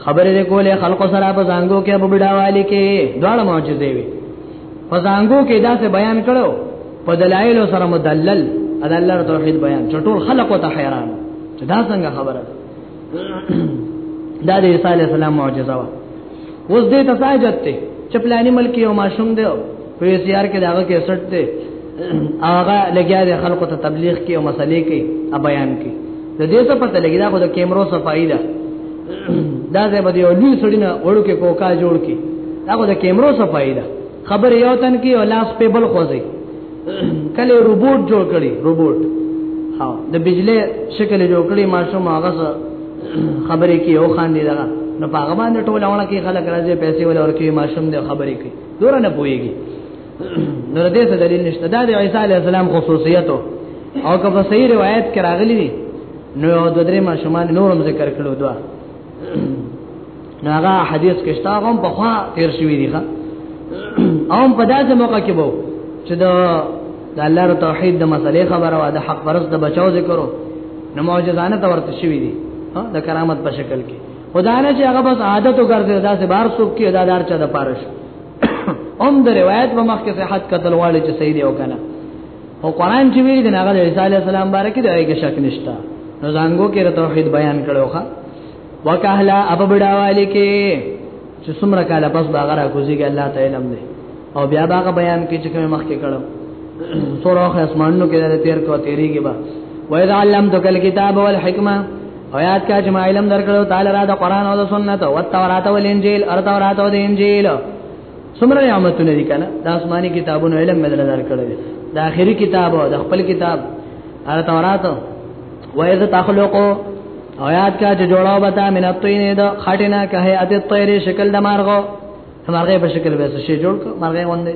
خبرې کولې خلق سره په زنګو کې په بډاوالي کې دواړه معجزې وي پزانګو کې دا څه بیان کړو په دلایل سره مدلل ادا الله توحید بیان چټول خلق او ته حیران چې دا څنګه خبره دا د عیسی علی السلام معجزه وا اوس دې ته ساجت ته چپلانی ملک یو ماشوم دی په سیار کې داغه کې سټ دی هغه لګیا د خلکو ته تبلیغ کوي او مسلې کوي ا بیان کوي د دې څه پته لګی دا خو د کیمرو صفائی ده دا زه به یو لوی سړی نه وړو کې کوکا جوړ کی دا خو د کیمرو صفائی ده خبر یو تن کې او لاس په بل خوځي کله روبوټ جوړ کړي روبوټ ها د بجلی شکل جوړ کړي ماشوم هغه خبرې کوي او خان دی دا نو په هغه باندې ټول اونه کې خلک راځي پیسې ول ورکوي ماشوم دې خبرې کوي دور نه پويږي نور دې څه دلیل نشته دا د عیسی علی السلام خصوصیت او که په صحیح روایت کې راغلی دی نو د درې ماشومان نورم ذکر کړو دوا نو هغه حدیث کې شته هم په خوا تیر شوی دی ښا او په داسې موقع کې وو چې دا د الله ر توحید د مسلې خبره وا د حق پرس د بچاو ذکرو نو معجزانه تورته شوی دی ها د کرامت په شکل کې خدای نه چې هغه بس عادت وګرځي دا سه بار سوق کې ادادار چا د پارش هم د روایت په مخ کې صحت قتل واړي چې صحیح دی او کنه او قران چې ویل دی هغه د عیسی علی السلام باره کې د هغه شک نشته نو زنګو کې توحید بیان کړو ښا وکهلا اببډا والی کې چې څومره کاله پس دا غره کوزیږي الله تعالی هم دی او بیا باغه بیان کې چې کوم مخ کې کړو سورخ اسمانونو کې د تیر کو تیریږي با وَإِذَا عَلَّمْتُكَ الْكِتَابَ وَالْحِكْمَةَ او یاد کا چې ما علم درکړو تعالی را د قران او د سنت او تورات او انجیل او تورات او د انجیل څومره نعمتونه دي کنه د آسماني کتابونو علم مدل درکړو د اخري کتاب او د خپل کتاب ار تورات و اذ تخلقو او یاد کا چې جوړاو بتا من الطين د خټینا کهه ات الطير شکل د مارغو مارغه په شکل وسه شي جوړ کو مارغه وندي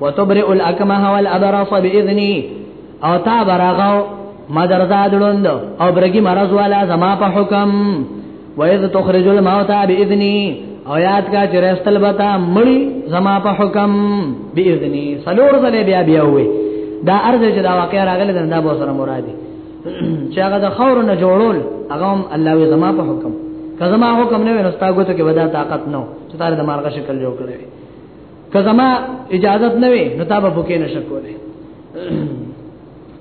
وتبرئ الاکمه والابرص باذنی او تا براغو مدرزا دلوند او برګي مرز والا زما په حکم وإذ تخرج الموتى بإذني او یاد کا چې رستل بتا مړی زما په حکم بإذني سلور زله بیا بیا وې دا ارزه چې دا واقع راغله دا به سره مرادي چې هغه د خور نه جوړول هغه هم الله وی زما په حکم کزما حکم نه ورستا غوته کې ودا طاقت نو چې تاره د مارغه شکل جوړ کړی که زما اجازت نه وي نو تا به پکې نشه کولې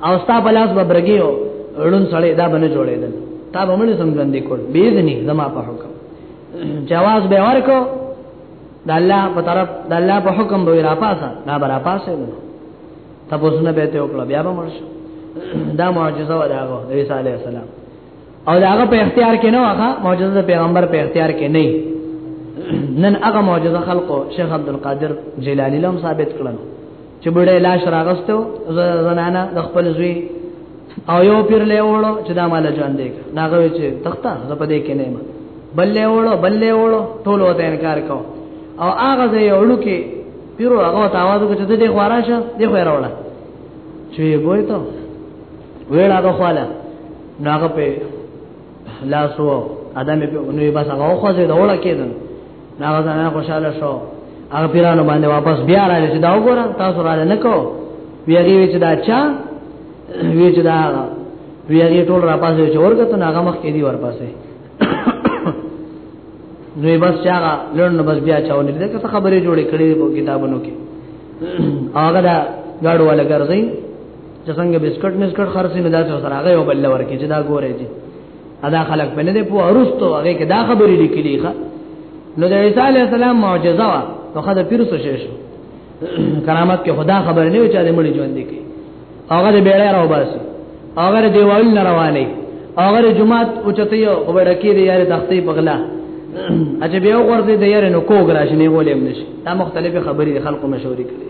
او ستا په لاس به برګیو ړون سړی دا باندې جوړېدل تا به مړ سم ژوند کول بيزني زما په حکم جواز به ورکو د الله په طرف د الله په حکم به را پاسه دا به را پاسه نو تاسو نه به ته وکړه بیا به مرشه دا معجزه ولاغه عیسی علی السلام او دا هغه په اختیار کې نه واخا معجزه پیغمبر په اختیار کې نه نن هغه معجزه خلقو شیخ عبد القادر جیلانی لهم ثابت کړل چې بډای لاش راغستو زنانه د خپل زوی او یو پیر له وړو چې دا مال جوان دی ناغه چې تخته زپدې کې نه ما بل له وړو بل له وړو ټول وته انکار کو او هغه زه یو لکه پیرو هغه ته आवाज وکړ چې دې خواراشه دې خو راوړه چې وای ته ویل هغه خواله ناغه په لاسو ادم په نوې بس هغه خو زه دوړه کېدل ناغه ځان خوشاله شو هغه پیرانو باندې واپس بیا راځي چې دا وګوره تاسو را نه کو ویری وی چې دا چا وی چې دا ویری ټول را پاسې چې ورګه ته ناغه مخ کې دی ور پاسې نو بس چا لړن بس بیا چاونه دې که خبرې جوړې کړې په کتابونو کې هغه دا غاړو ولا ګرځي چې څنګه بسکټ مسکټ خرڅې نه داسې سره هغه یو بل ورکې چې دا ګورې چې ادا خلک په نه دی په ارستو هغه کې دا خبرې لیکلې ښه نو د عیسی علی السلام معجزه وا نو خدای پیر څه شي شو کرامت کې خدا خبر نه وي چې د مړي ژوند کې هغه به بیره راو باسي هغه دیوال نه رواني هغه جمعات او چته یو وبړکی دی یاره تختې پغلا اچ بیا ورته دی یاره نو کوګ راشي نه ولې مش دا مختلفه خبرې خلکو مشورې کړې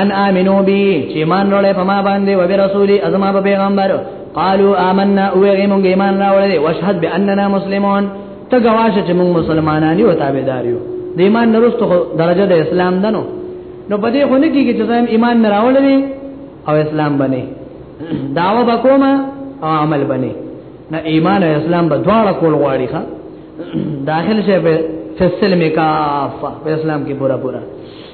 ان امنو بی چې ایمان راولې په ما باندې او به رسولي ازما په پیغمبر قالو آمنا او هغه مونږ ایمان راولې واشهد باننا مسلمون ته گواشه چې مونږ مسلمانان یو تابعدار یو د ایمان نرسته درجه د اسلام دنو نو په دې خو نه کیږي چې زم ایمان نه راولې او اسلام بني داوا بکوما او عمل بني نه ایمان او اسلام به دواړه کول غواړي ښا داخل شي په فسلم کافه په اسلام کې پورا پورا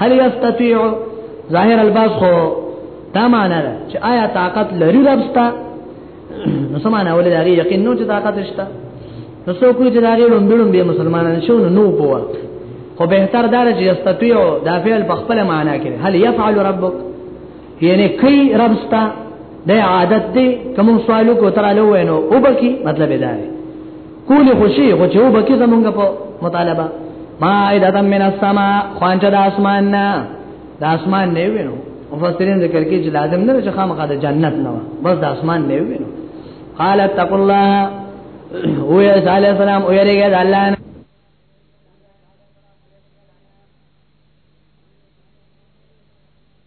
هل یستطيع ظاهر الباس خو دا معنا ده چې آیا طاقت لري ربستا نو سمانه ولې دا یقین نو چې طاقت شته نو څوک چې دا غي لومبړم به مسلمانان شو نو نو پوه خو به تر دا چې استطيع دا فعل په خپل معنا کې هل يفعل ربک یعنی کوي ربستا د عادت دی کوم سوالو کو تر له وینو او بکی مطلب دا دی کولی خوشي خو چې او بکی زمونږ په مطالبه ما ایدتم من السما خوانچ د اسمان نه د اسمان نه وینو مفسرین ذکر کوي چې لازم نه چې خامخا د جنت نه بس د اسمان نه وینو قال اتقوا الله او یا صلی السلام او یریګه د الله